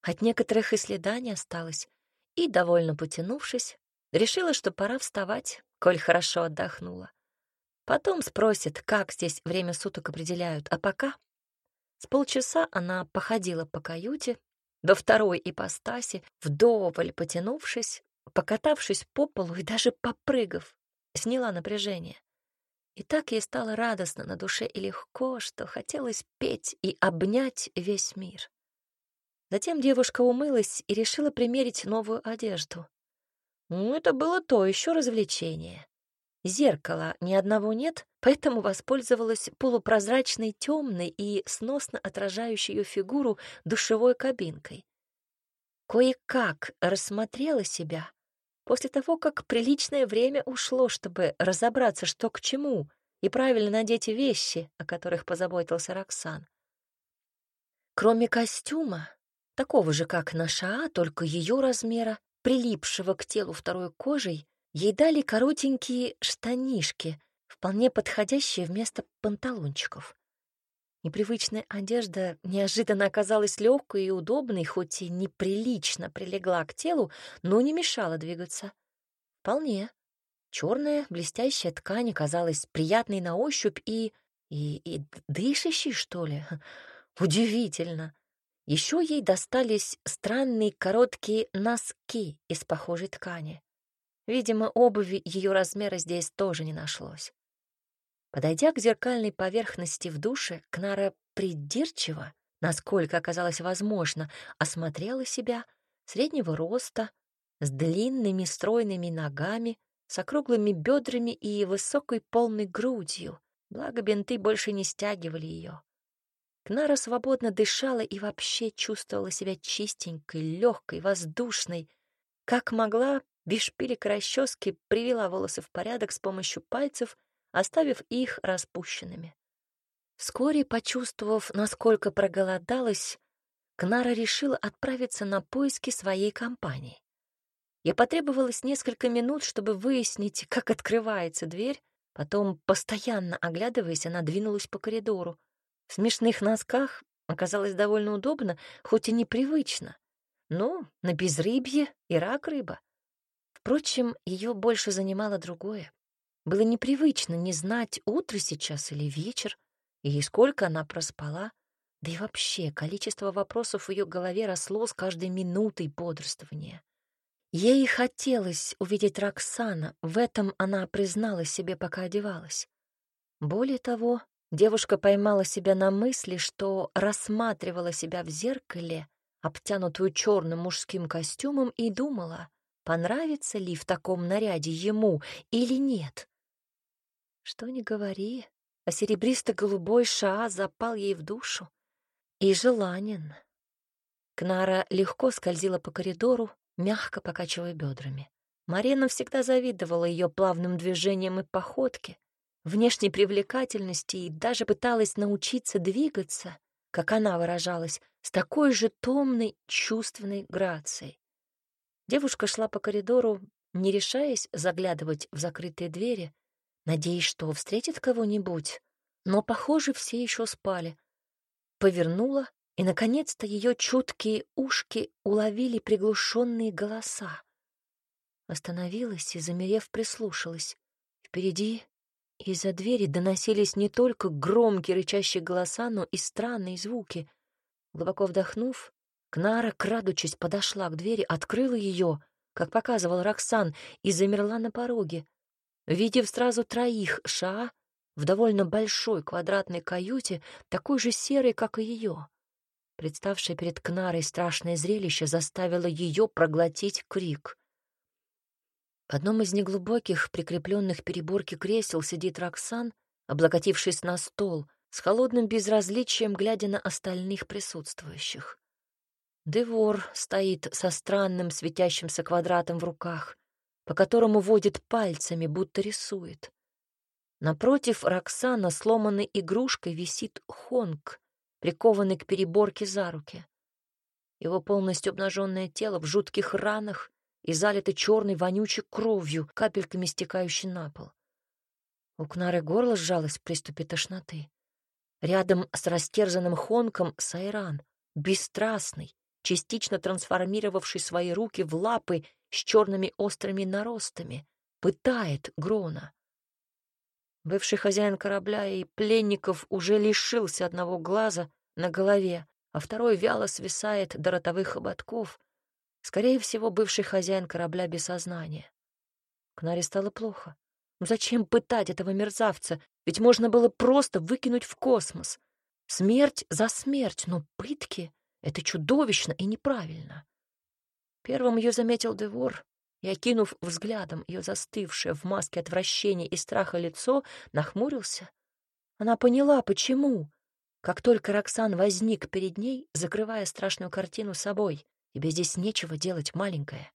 От некоторых и следа не осталось, и, довольно потянувшись, решила, что пора вставать, коль хорошо отдохнула. Потом спросит, как здесь время суток определяют, а пока... С полчаса она походила по каюте, до второй ипостаси, вдоволь потянувшись, покатавшись по полу и даже попрыгав, сняла напряжение. И так ей стало радостно на душе и легко, что хотелось петь и обнять весь мир. Затем девушка умылась и решила примерить новую одежду. Ну, это было то еще развлечение. Зеркала ни одного нет, поэтому воспользовалась полупрозрачной, темной и сносно отражающей ее фигуру душевой кабинкой. Кое-как рассмотрела себя, После того, как приличное время ушло, чтобы разобраться, что к чему, и правильно надеть вещи, о которых позаботился Роксан. Кроме костюма, такого же, как на Шаа, только ее размера, прилипшего к телу второй кожей, ей дали коротенькие штанишки, вполне подходящие вместо панталончиков. Непривычная одежда неожиданно оказалась легкой и удобной, хоть и неприлично прилегла к телу, но не мешала двигаться. Вполне. Черная блестящая ткань казалась приятной на ощупь и... и, и дышащей, что ли. Удивительно. Еще ей достались странные короткие носки из похожей ткани. Видимо, обуви ее размера здесь тоже не нашлось. Подойдя к зеркальной поверхности в душе, Кнара придирчиво, насколько оказалось возможно, осмотрела себя среднего роста, с длинными стройными ногами, с округлыми бедрами и высокой полной грудью, благо бинты больше не стягивали ее. Кнара свободно дышала и вообще чувствовала себя чистенькой, легкой, воздушной. Как могла, без шпилек расчески привела волосы в порядок с помощью пальцев, оставив их распущенными. Вскоре, почувствовав, насколько проголодалась, Кнара решила отправиться на поиски своей компании. Ей потребовалось несколько минут, чтобы выяснить, как открывается дверь, потом, постоянно оглядываясь, она двинулась по коридору. В смешных носках оказалось довольно удобно, хоть и непривычно. Но на безрыбье и рак рыба. Впрочем, ее больше занимало другое. Было непривычно не знать, утро сейчас или вечер, и сколько она проспала. Да и вообще, количество вопросов в ее голове росло с каждой минутой бодрствования. Ей хотелось увидеть Роксана, в этом она признала себе, пока одевалась. Более того, Девушка поймала себя на мысли, что рассматривала себя в зеркале, обтянутую черным мужским костюмом, и думала, понравится ли в таком наряде ему или нет. Что ни говори, а серебристо-голубой шаа запал ей в душу и желанен. Кнара легко скользила по коридору, мягко покачивая бедрами. Марина всегда завидовала ее плавным движениям и походке, внешней привлекательности и даже пыталась научиться двигаться, как она выражалась, с такой же томной, чувственной грацией. Девушка шла по коридору, не решаясь заглядывать в закрытые двери, надеясь, что встретит кого-нибудь, но, похоже, все еще спали. Повернула, и, наконец-то, ее чуткие ушки уловили приглушенные голоса. Остановилась и, замерев, прислушалась. Впереди из-за двери доносились не только громкие рычащие голоса, но и странные звуки. Глубоко вдохнув, Кнара, крадучись, подошла к двери, открыла ее, как показывал Роксан, и замерла на пороге. Видев сразу троих Ша в довольно большой квадратной каюте, такой же серой, как и ее. Представшее перед Кнарой страшное зрелище заставило ее проглотить крик. В одном из неглубоких, прикрепленных переборки кресел сидит Роксан, облокотившись на стол, с холодным безразличием глядя на остальных присутствующих. Девор стоит со странным светящимся квадратом в руках, по которому водит пальцами, будто рисует. Напротив Роксана сломанной игрушкой висит Хонг, прикованный к переборке за руки. Его полностью обнаженное тело в жутких ранах и залиты черной вонючей кровью, капельками стекающей на пол. У Кнары горло сжалось в приступе тошноты. Рядом с растерзанным Хонком Сайран, бесстрастный, частично трансформировавший свои руки в лапы с черными острыми наростами, пытает Грона. Бывший хозяин корабля и пленников уже лишился одного глаза на голове, а второй вяло свисает до ротовых ободков, Скорее всего, бывший хозяин корабля без сознания. Кнаре стало плохо. Ну зачем пытать этого мерзавца? Ведь можно было просто выкинуть в космос. Смерть за смерть, но пытки — это чудовищно и неправильно. Первым ее заметил Девор и, окинув взглядом ее застывшее в маске отвращения и страха лицо, нахмурился. Она поняла, почему. Как только Роксан возник перед ней, закрывая страшную картину собой. Тебе здесь нечего делать, маленькая.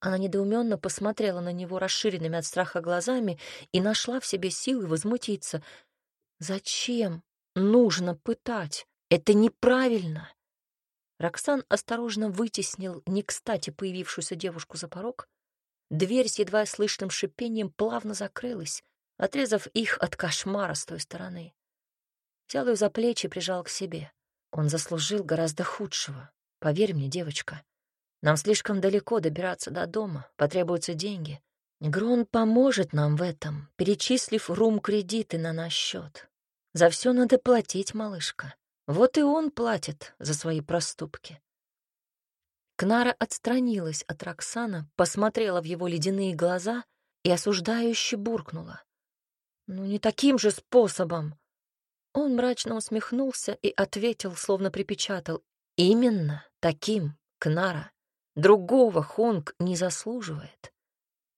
Она недоуменно посмотрела на него расширенными от страха глазами и нашла в себе силы возмутиться. «Зачем нужно пытать? Это неправильно!» Роксан осторожно вытеснил не кстати появившуюся девушку за порог. Дверь с едва слышным шипением плавно закрылась, отрезав их от кошмара с той стороны. Взял ее за плечи и прижал к себе. Он заслужил гораздо худшего. Поверь мне, девочка. Нам слишком далеко добираться до дома, потребуются деньги. Грон поможет нам в этом, перечислив рум-кредиты на наш счет. За все надо платить, малышка. Вот и он платит за свои проступки. Кнара отстранилась от Роксана, посмотрела в его ледяные глаза и осуждающе буркнула. «Ну, не таким же способом!» Он мрачно усмехнулся и ответил, словно припечатал. «Именно таким, Кнара. Другого Хонг не заслуживает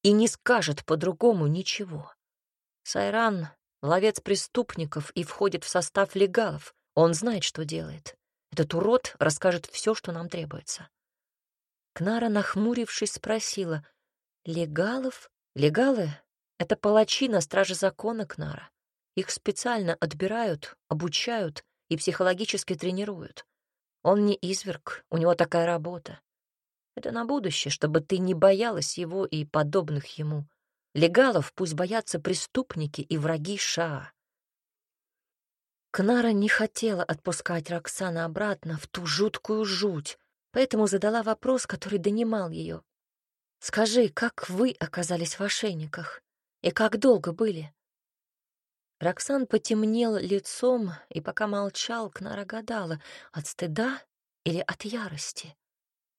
и не скажет по-другому ничего. Сайран — ловец преступников и входит в состав легалов. Он знает, что делает. Этот урод расскажет все, что нам требуется. Кнара, нахмурившись, спросила, «Легалов? Легалы — это палачи на страже закона, Кнара. Их специально отбирают, обучают и психологически тренируют. Он не изверг, у него такая работа. Это на будущее, чтобы ты не боялась его и подобных ему. Легалов пусть боятся преступники и враги Шаа. Кнара не хотела отпускать Роксана обратно в ту жуткую жуть, поэтому задала вопрос, который донимал ее. «Скажи, как вы оказались в ошейниках? И как долго были?» Роксан потемнел лицом, и пока молчал, Кнара гадала, от стыда или от ярости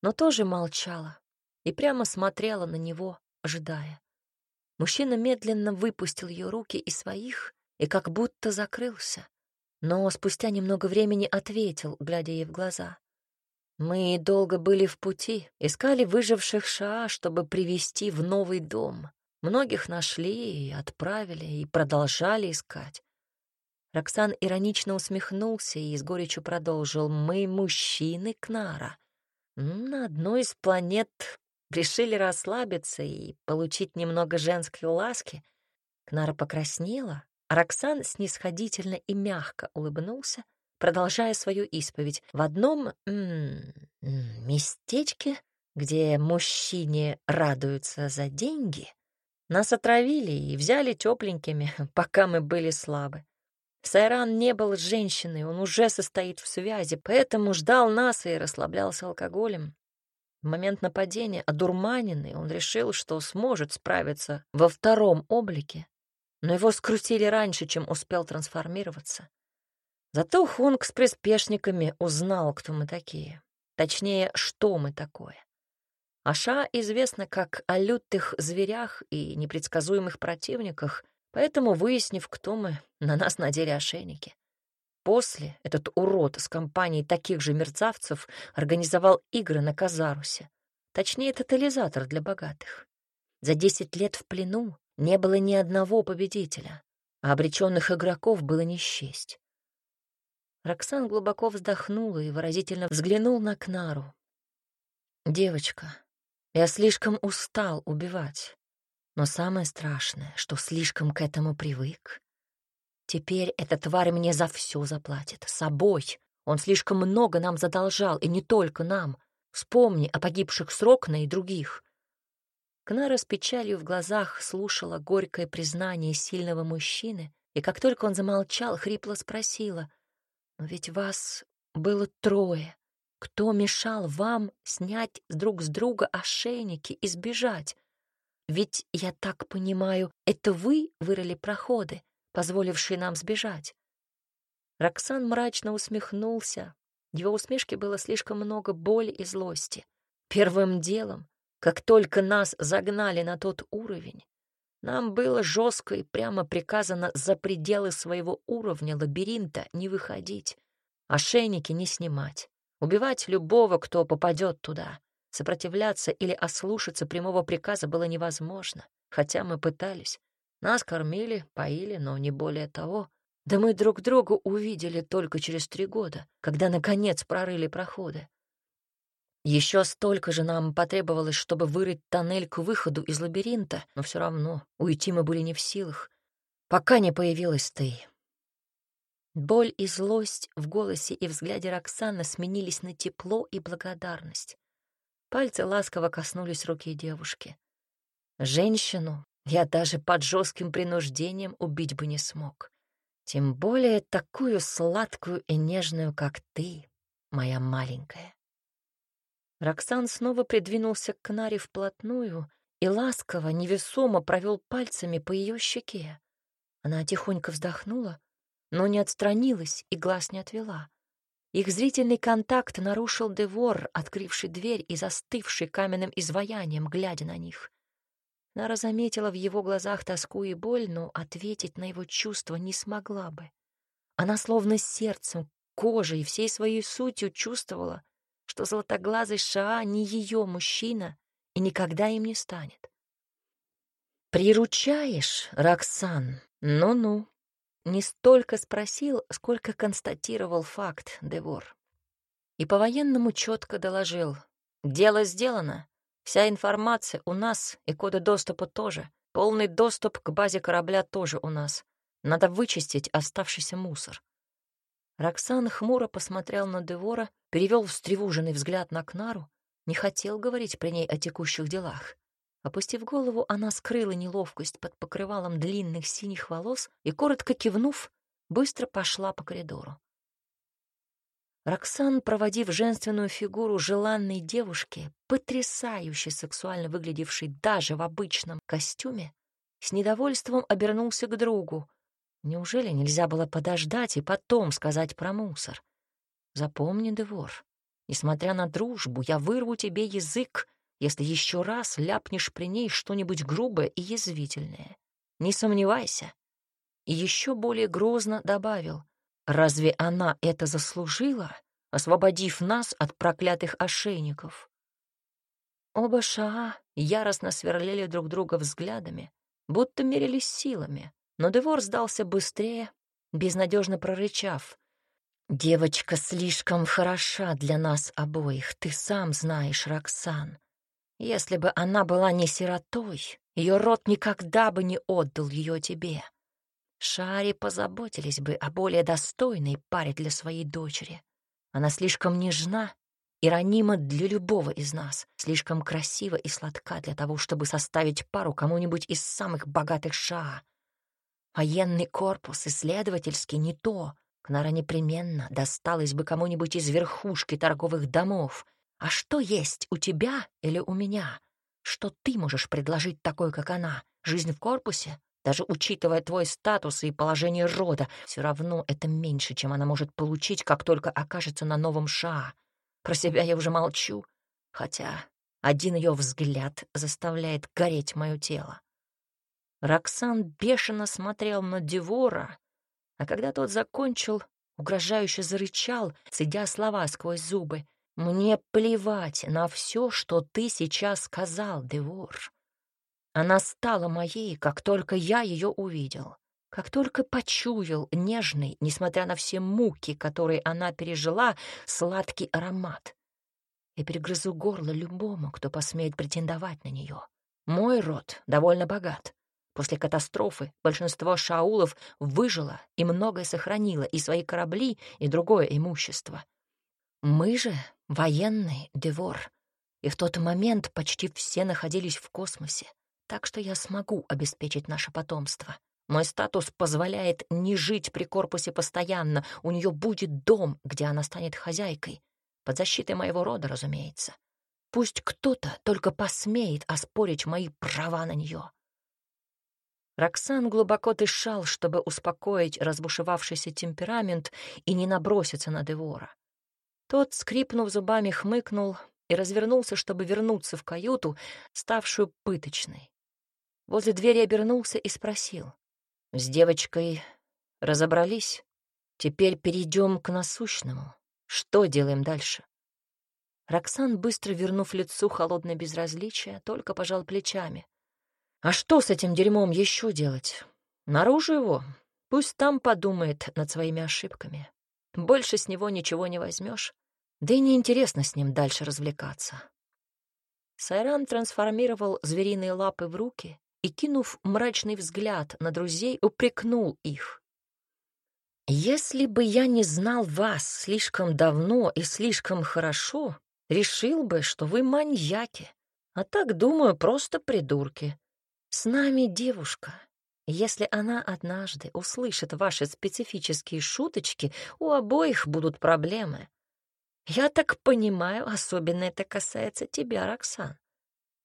но тоже молчала и прямо смотрела на него, ожидая. Мужчина медленно выпустил ее руки из своих и как будто закрылся, но спустя немного времени ответил, глядя ей в глаза. «Мы долго были в пути, искали выживших Шаа, чтобы привести в новый дом. Многих нашли и отправили, и продолжали искать. Роксан иронично усмехнулся и с горечью продолжил. «Мы мужчины Кнара. На одной из планет решили расслабиться и получить немного женской ласки. Кнара покраснела, Роксан снисходительно и мягко улыбнулся, продолжая свою исповедь. В одном м -м, местечке, где мужчине радуются за деньги, нас отравили и взяли тепленькими, пока мы были слабы. Сайран не был женщиной, он уже состоит в связи, поэтому ждал нас и расслаблялся алкоголем. В момент нападения, одурманенный, он решил, что сможет справиться во втором облике, но его скрутили раньше, чем успел трансформироваться. Зато Хунг с приспешниками узнал, кто мы такие. Точнее, что мы такое. Аша известно как о лютых зверях и непредсказуемых противниках, Поэтому, выяснив, кто мы, на нас надели ошейники. После этот урод с компанией таких же мерцавцев организовал игры на Казарусе. Точнее, тотализатор для богатых. За десять лет в плену не было ни одного победителя, а обреченных игроков было не счесть. Роксан глубоко вздохнула и выразительно взглянул на Кнару. «Девочка, я слишком устал убивать. Но самое страшное, что слишком к этому привык. Теперь эта тварь мне за все заплатит. Собой. Он слишком много нам задолжал, и не только нам. Вспомни о погибших Срокна и других. Кнара с печалью в глазах слушала горькое признание сильного мужчины, и как только он замолчал, хрипло спросила, «Но ведь вас было трое. Кто мешал вам снять друг с друга ошейники и сбежать? Ведь, я так понимаю, это вы вырыли проходы, позволившие нам сбежать. Роксан мрачно усмехнулся. В его усмешке было слишком много боли и злости. Первым делом, как только нас загнали на тот уровень, нам было жестко и прямо приказано за пределы своего уровня лабиринта не выходить, ошейники не снимать, убивать любого, кто попадет туда. Сопротивляться или ослушаться прямого приказа было невозможно, хотя мы пытались. Нас кормили, поили, но не более того. Да мы друг друга увидели только через три года, когда, наконец, прорыли проходы. Еще столько же нам потребовалось, чтобы вырыть тоннель к выходу из лабиринта, но все равно уйти мы были не в силах, пока не появилась ты. Боль и злость в голосе и взгляде Роксаны сменились на тепло и благодарность. Пальцы ласково коснулись руки девушки. Женщину я даже под жестким принуждением убить бы не смог. Тем более такую сладкую и нежную, как ты, моя маленькая. Роксан снова придвинулся к Наре вплотную и ласково, невесомо провел пальцами по ее щеке. Она тихонько вздохнула, но не отстранилась и глаз не отвела. Их зрительный контакт нарушил Девор, открывший дверь и застывший каменным изваянием, глядя на них. Нара заметила в его глазах тоску и боль, но ответить на его чувства не смогла бы. Она словно сердцем, кожей и всей своей сутью чувствовала, что золотоглазый Шаа не ее мужчина и никогда им не станет. «Приручаешь, Роксан? Ну-ну». Не столько спросил, сколько констатировал факт Девор. И по-военному четко доложил. «Дело сделано. Вся информация у нас, и коды доступа тоже. Полный доступ к базе корабля тоже у нас. Надо вычистить оставшийся мусор. Роксан хмуро посмотрел на Девора, перевел встревоженный взгляд на Кнару, не хотел говорить при ней о текущих делах. Опустив голову, она скрыла неловкость под покрывалом длинных синих волос и, коротко кивнув, быстро пошла по коридору. Роксан, проводив женственную фигуру желанной девушки, потрясающе сексуально выглядевшей даже в обычном костюме, с недовольством обернулся к другу, Неужели нельзя было подождать и потом сказать про мусор? Запомни, Девор, несмотря на дружбу, я вырву тебе язык, если еще раз ляпнешь при ней что-нибудь грубое и язвительное. Не сомневайся. И еще более грозно добавил, разве она это заслужила, освободив нас от проклятых ошейников? Оба Шаа яростно сверлили друг друга взглядами, будто мерились силами. Но Девор сдался быстрее, безнадежно прорычав. «Девочка слишком хороша для нас обоих, ты сам знаешь, Роксан. Если бы она была не сиротой, ее род никогда бы не отдал ее тебе. Шари позаботились бы о более достойной паре для своей дочери. Она слишком нежна и ранима для любого из нас, слишком красива и сладка для того, чтобы составить пару кому-нибудь из самых богатых Шаа. Военный корпус, исследовательский — не то. Кнара непременно досталась бы кому-нибудь из верхушки торговых домов. А что есть у тебя или у меня? Что ты можешь предложить такой, как она? Жизнь в корпусе? Даже учитывая твой статус и положение рода, все равно это меньше, чем она может получить, как только окажется на новом ша. Про себя я уже молчу, хотя один ее взгляд заставляет гореть мое тело. Роксан бешено смотрел на Девора, а когда тот закончил, угрожающе зарычал, цедя слова сквозь зубы. «Мне плевать на все, что ты сейчас сказал, Девор. Она стала моей, как только я ее увидел, как только почуял нежный, несмотря на все муки, которые она пережила, сладкий аромат. Я перегрызу горло любому, кто посмеет претендовать на нее. Мой род довольно богат. После катастрофы большинство шаулов выжило и многое сохранило, и свои корабли, и другое имущество. Мы же — военный Девор, и в тот момент почти все находились в космосе, так что я смогу обеспечить наше потомство. Мой статус позволяет не жить при корпусе постоянно, у нее будет дом, где она станет хозяйкой, под защитой моего рода, разумеется. Пусть кто-то только посмеет оспорить мои права на нее. Роксан глубоко дышал, чтобы успокоить разбушевавшийся темперамент и не наброситься на Девора. Тот, скрипнув зубами, хмыкнул и развернулся, чтобы вернуться в каюту, ставшую пыточной. Возле двери обернулся и спросил. «С девочкой разобрались? Теперь перейдем к насущному. Что делаем дальше?» Роксан, быстро вернув лицу холодное безразличие, только пожал плечами. А что с этим дерьмом еще делать? Наружу его. Пусть там подумает над своими ошибками. Больше с него ничего не возьмешь. Да и неинтересно с ним дальше развлекаться. Сайран трансформировал звериные лапы в руки и, кинув мрачный взгляд на друзей, упрекнул их. «Если бы я не знал вас слишком давно и слишком хорошо, решил бы, что вы маньяки, а так, думаю, просто придурки. С нами девушка. Если она однажды услышит ваши специфические шуточки, у обоих будут проблемы. Я так понимаю, особенно это касается тебя, Роксан.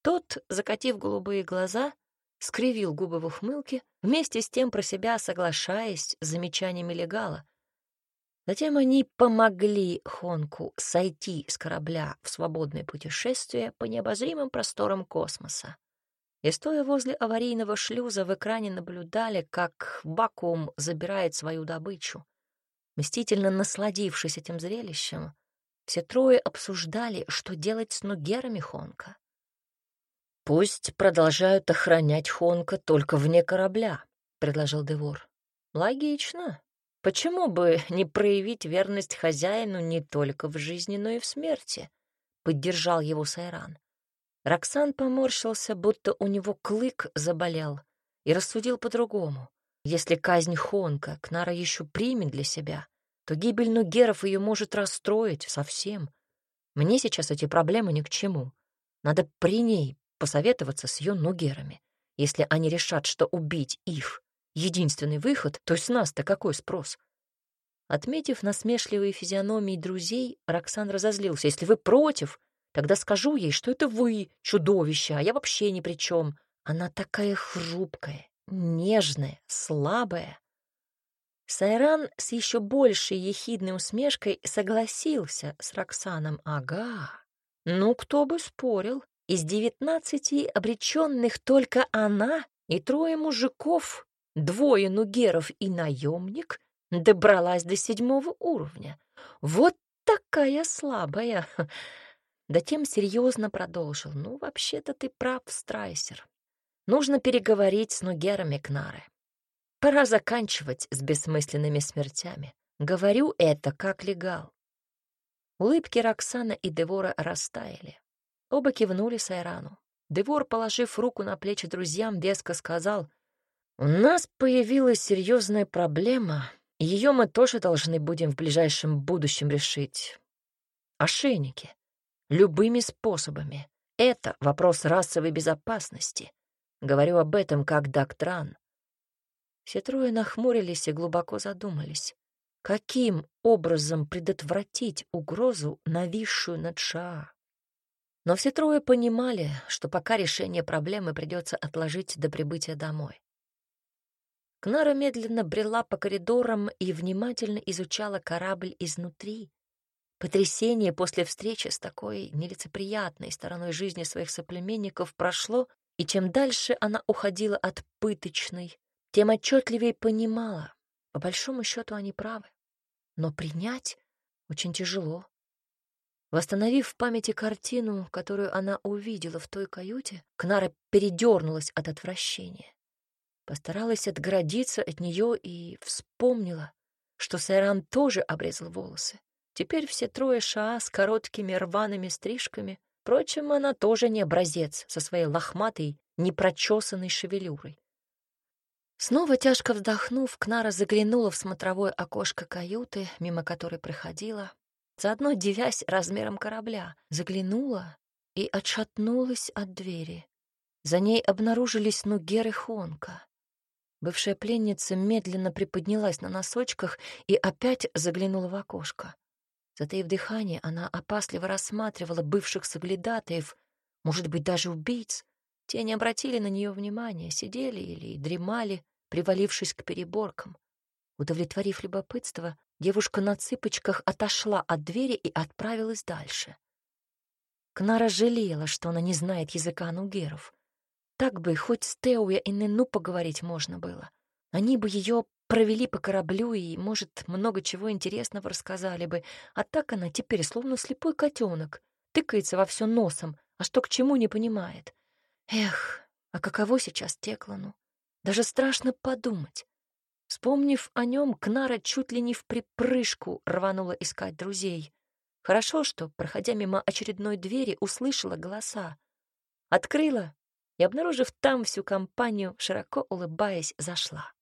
Тот, закатив голубые глаза, скривил губы в ухмылке, вместе с тем про себя соглашаясь с замечаниями легала. Затем они помогли Хонку сойти с корабля в свободное путешествие по необозримым просторам космоса. И стоя возле аварийного шлюза в экране наблюдали, как Бакуум забирает свою добычу. Мстительно насладившись этим зрелищем, все трое обсуждали, что делать с нугерами Хонка. «Пусть продолжают охранять Хонка только вне корабля», — предложил Девор. «Логично. Почему бы не проявить верность хозяину не только в жизни, но и в смерти?» — поддержал его Сайран. Роксан поморщился, будто у него клык заболел, и рассудил по-другому. Если казнь Хонка Кнара еще примет для себя, то гибель Нугеров ее может расстроить совсем. Мне сейчас эти проблемы ни к чему. Надо при ней посоветоваться с ее нугерами. Если они решат, что убить их — единственный выход, то с нас-то какой спрос? Отметив насмешливые физиономии друзей, Роксан разозлился. «Если вы против, тогда скажу ей, что это вы, чудовище, а я вообще ни при чем. Она такая хрупкая, нежная, слабая». Сайран с еще большей ехидной усмешкой согласился с Роксаном. «Ага, ну кто бы спорил, из девятнадцати обреченных только она и трое мужиков, двое нугеров и наемник, добралась до седьмого уровня. Вот такая слабая. Затем серьезно продолжил. Ну, вообще-то ты прав, Страйсер. Нужно переговорить с нугерами Кнары. Пора заканчивать с бессмысленными смертями. Говорю это как легал. Улыбки Роксана и Девора растаяли. Оба кивнули Сайрану. Девор, положив руку на плечи друзьям, веско сказал, «У нас появилась серьезная проблема, ее мы тоже должны будем в ближайшем будущем решить. Ошейники. Любыми способами. Это вопрос расовой безопасности. Говорю об этом как доктран». Все трое нахмурились и глубоко задумались. Каким образом предотвратить угрозу, нависшую над Шаа? Но все трое понимали, что пока решение проблемы придется отложить до прибытия домой. Кнара медленно брела по коридорам и внимательно изучала корабль изнутри. Потрясение после встречи с такой нелицеприятной стороной жизни своих соплеменников прошло, и чем дальше она уходила от пыточной, тем отчетливее понимала, по большому счету они правы. Но принять очень тяжело. Восстановив в памяти картину, которую она увидела в той каюте, Кнара передернулась от отвращения. Постаралась отгородиться от нее и вспомнила, что Сайран тоже обрезал волосы. Теперь все трое Шаа с короткими рваными стрижками. Впрочем, она тоже не образец со своей лохматой, непрочесанной шевелюрой. Снова тяжко вздохнув, Кнара заглянула в смотровое окошко каюты, мимо которой проходила, заодно девясь размером корабля, заглянула и отшатнулась от двери. За ней обнаружились Нугер и Хонка. Бывшая пленница медленно приподнялась на носочках и опять заглянула в окошко. Затаив дыхание, она опасливо рассматривала бывших соглядатаев, может быть, даже убийц. Те не обратили на нее внимания, сидели или дремали, привалившись к переборкам. Удовлетворив любопытство, Девушка на цыпочках отошла от двери и отправилась дальше. Кнара жалела, что она не знает языка нугеров. Так бы хоть с Теуя и Нену поговорить можно было. Они бы ее провели по кораблю и, может, много чего интересного рассказали бы. А так она теперь словно слепой котенок, тыкается во все носом, а что к чему не понимает. Эх, а каково сейчас Теклану? Даже страшно подумать. Вспомнив о нем, Кнара чуть ли не в припрыжку рванула искать друзей. Хорошо, что, проходя мимо очередной двери, услышала голоса. Открыла и, обнаружив там всю компанию, широко улыбаясь, зашла.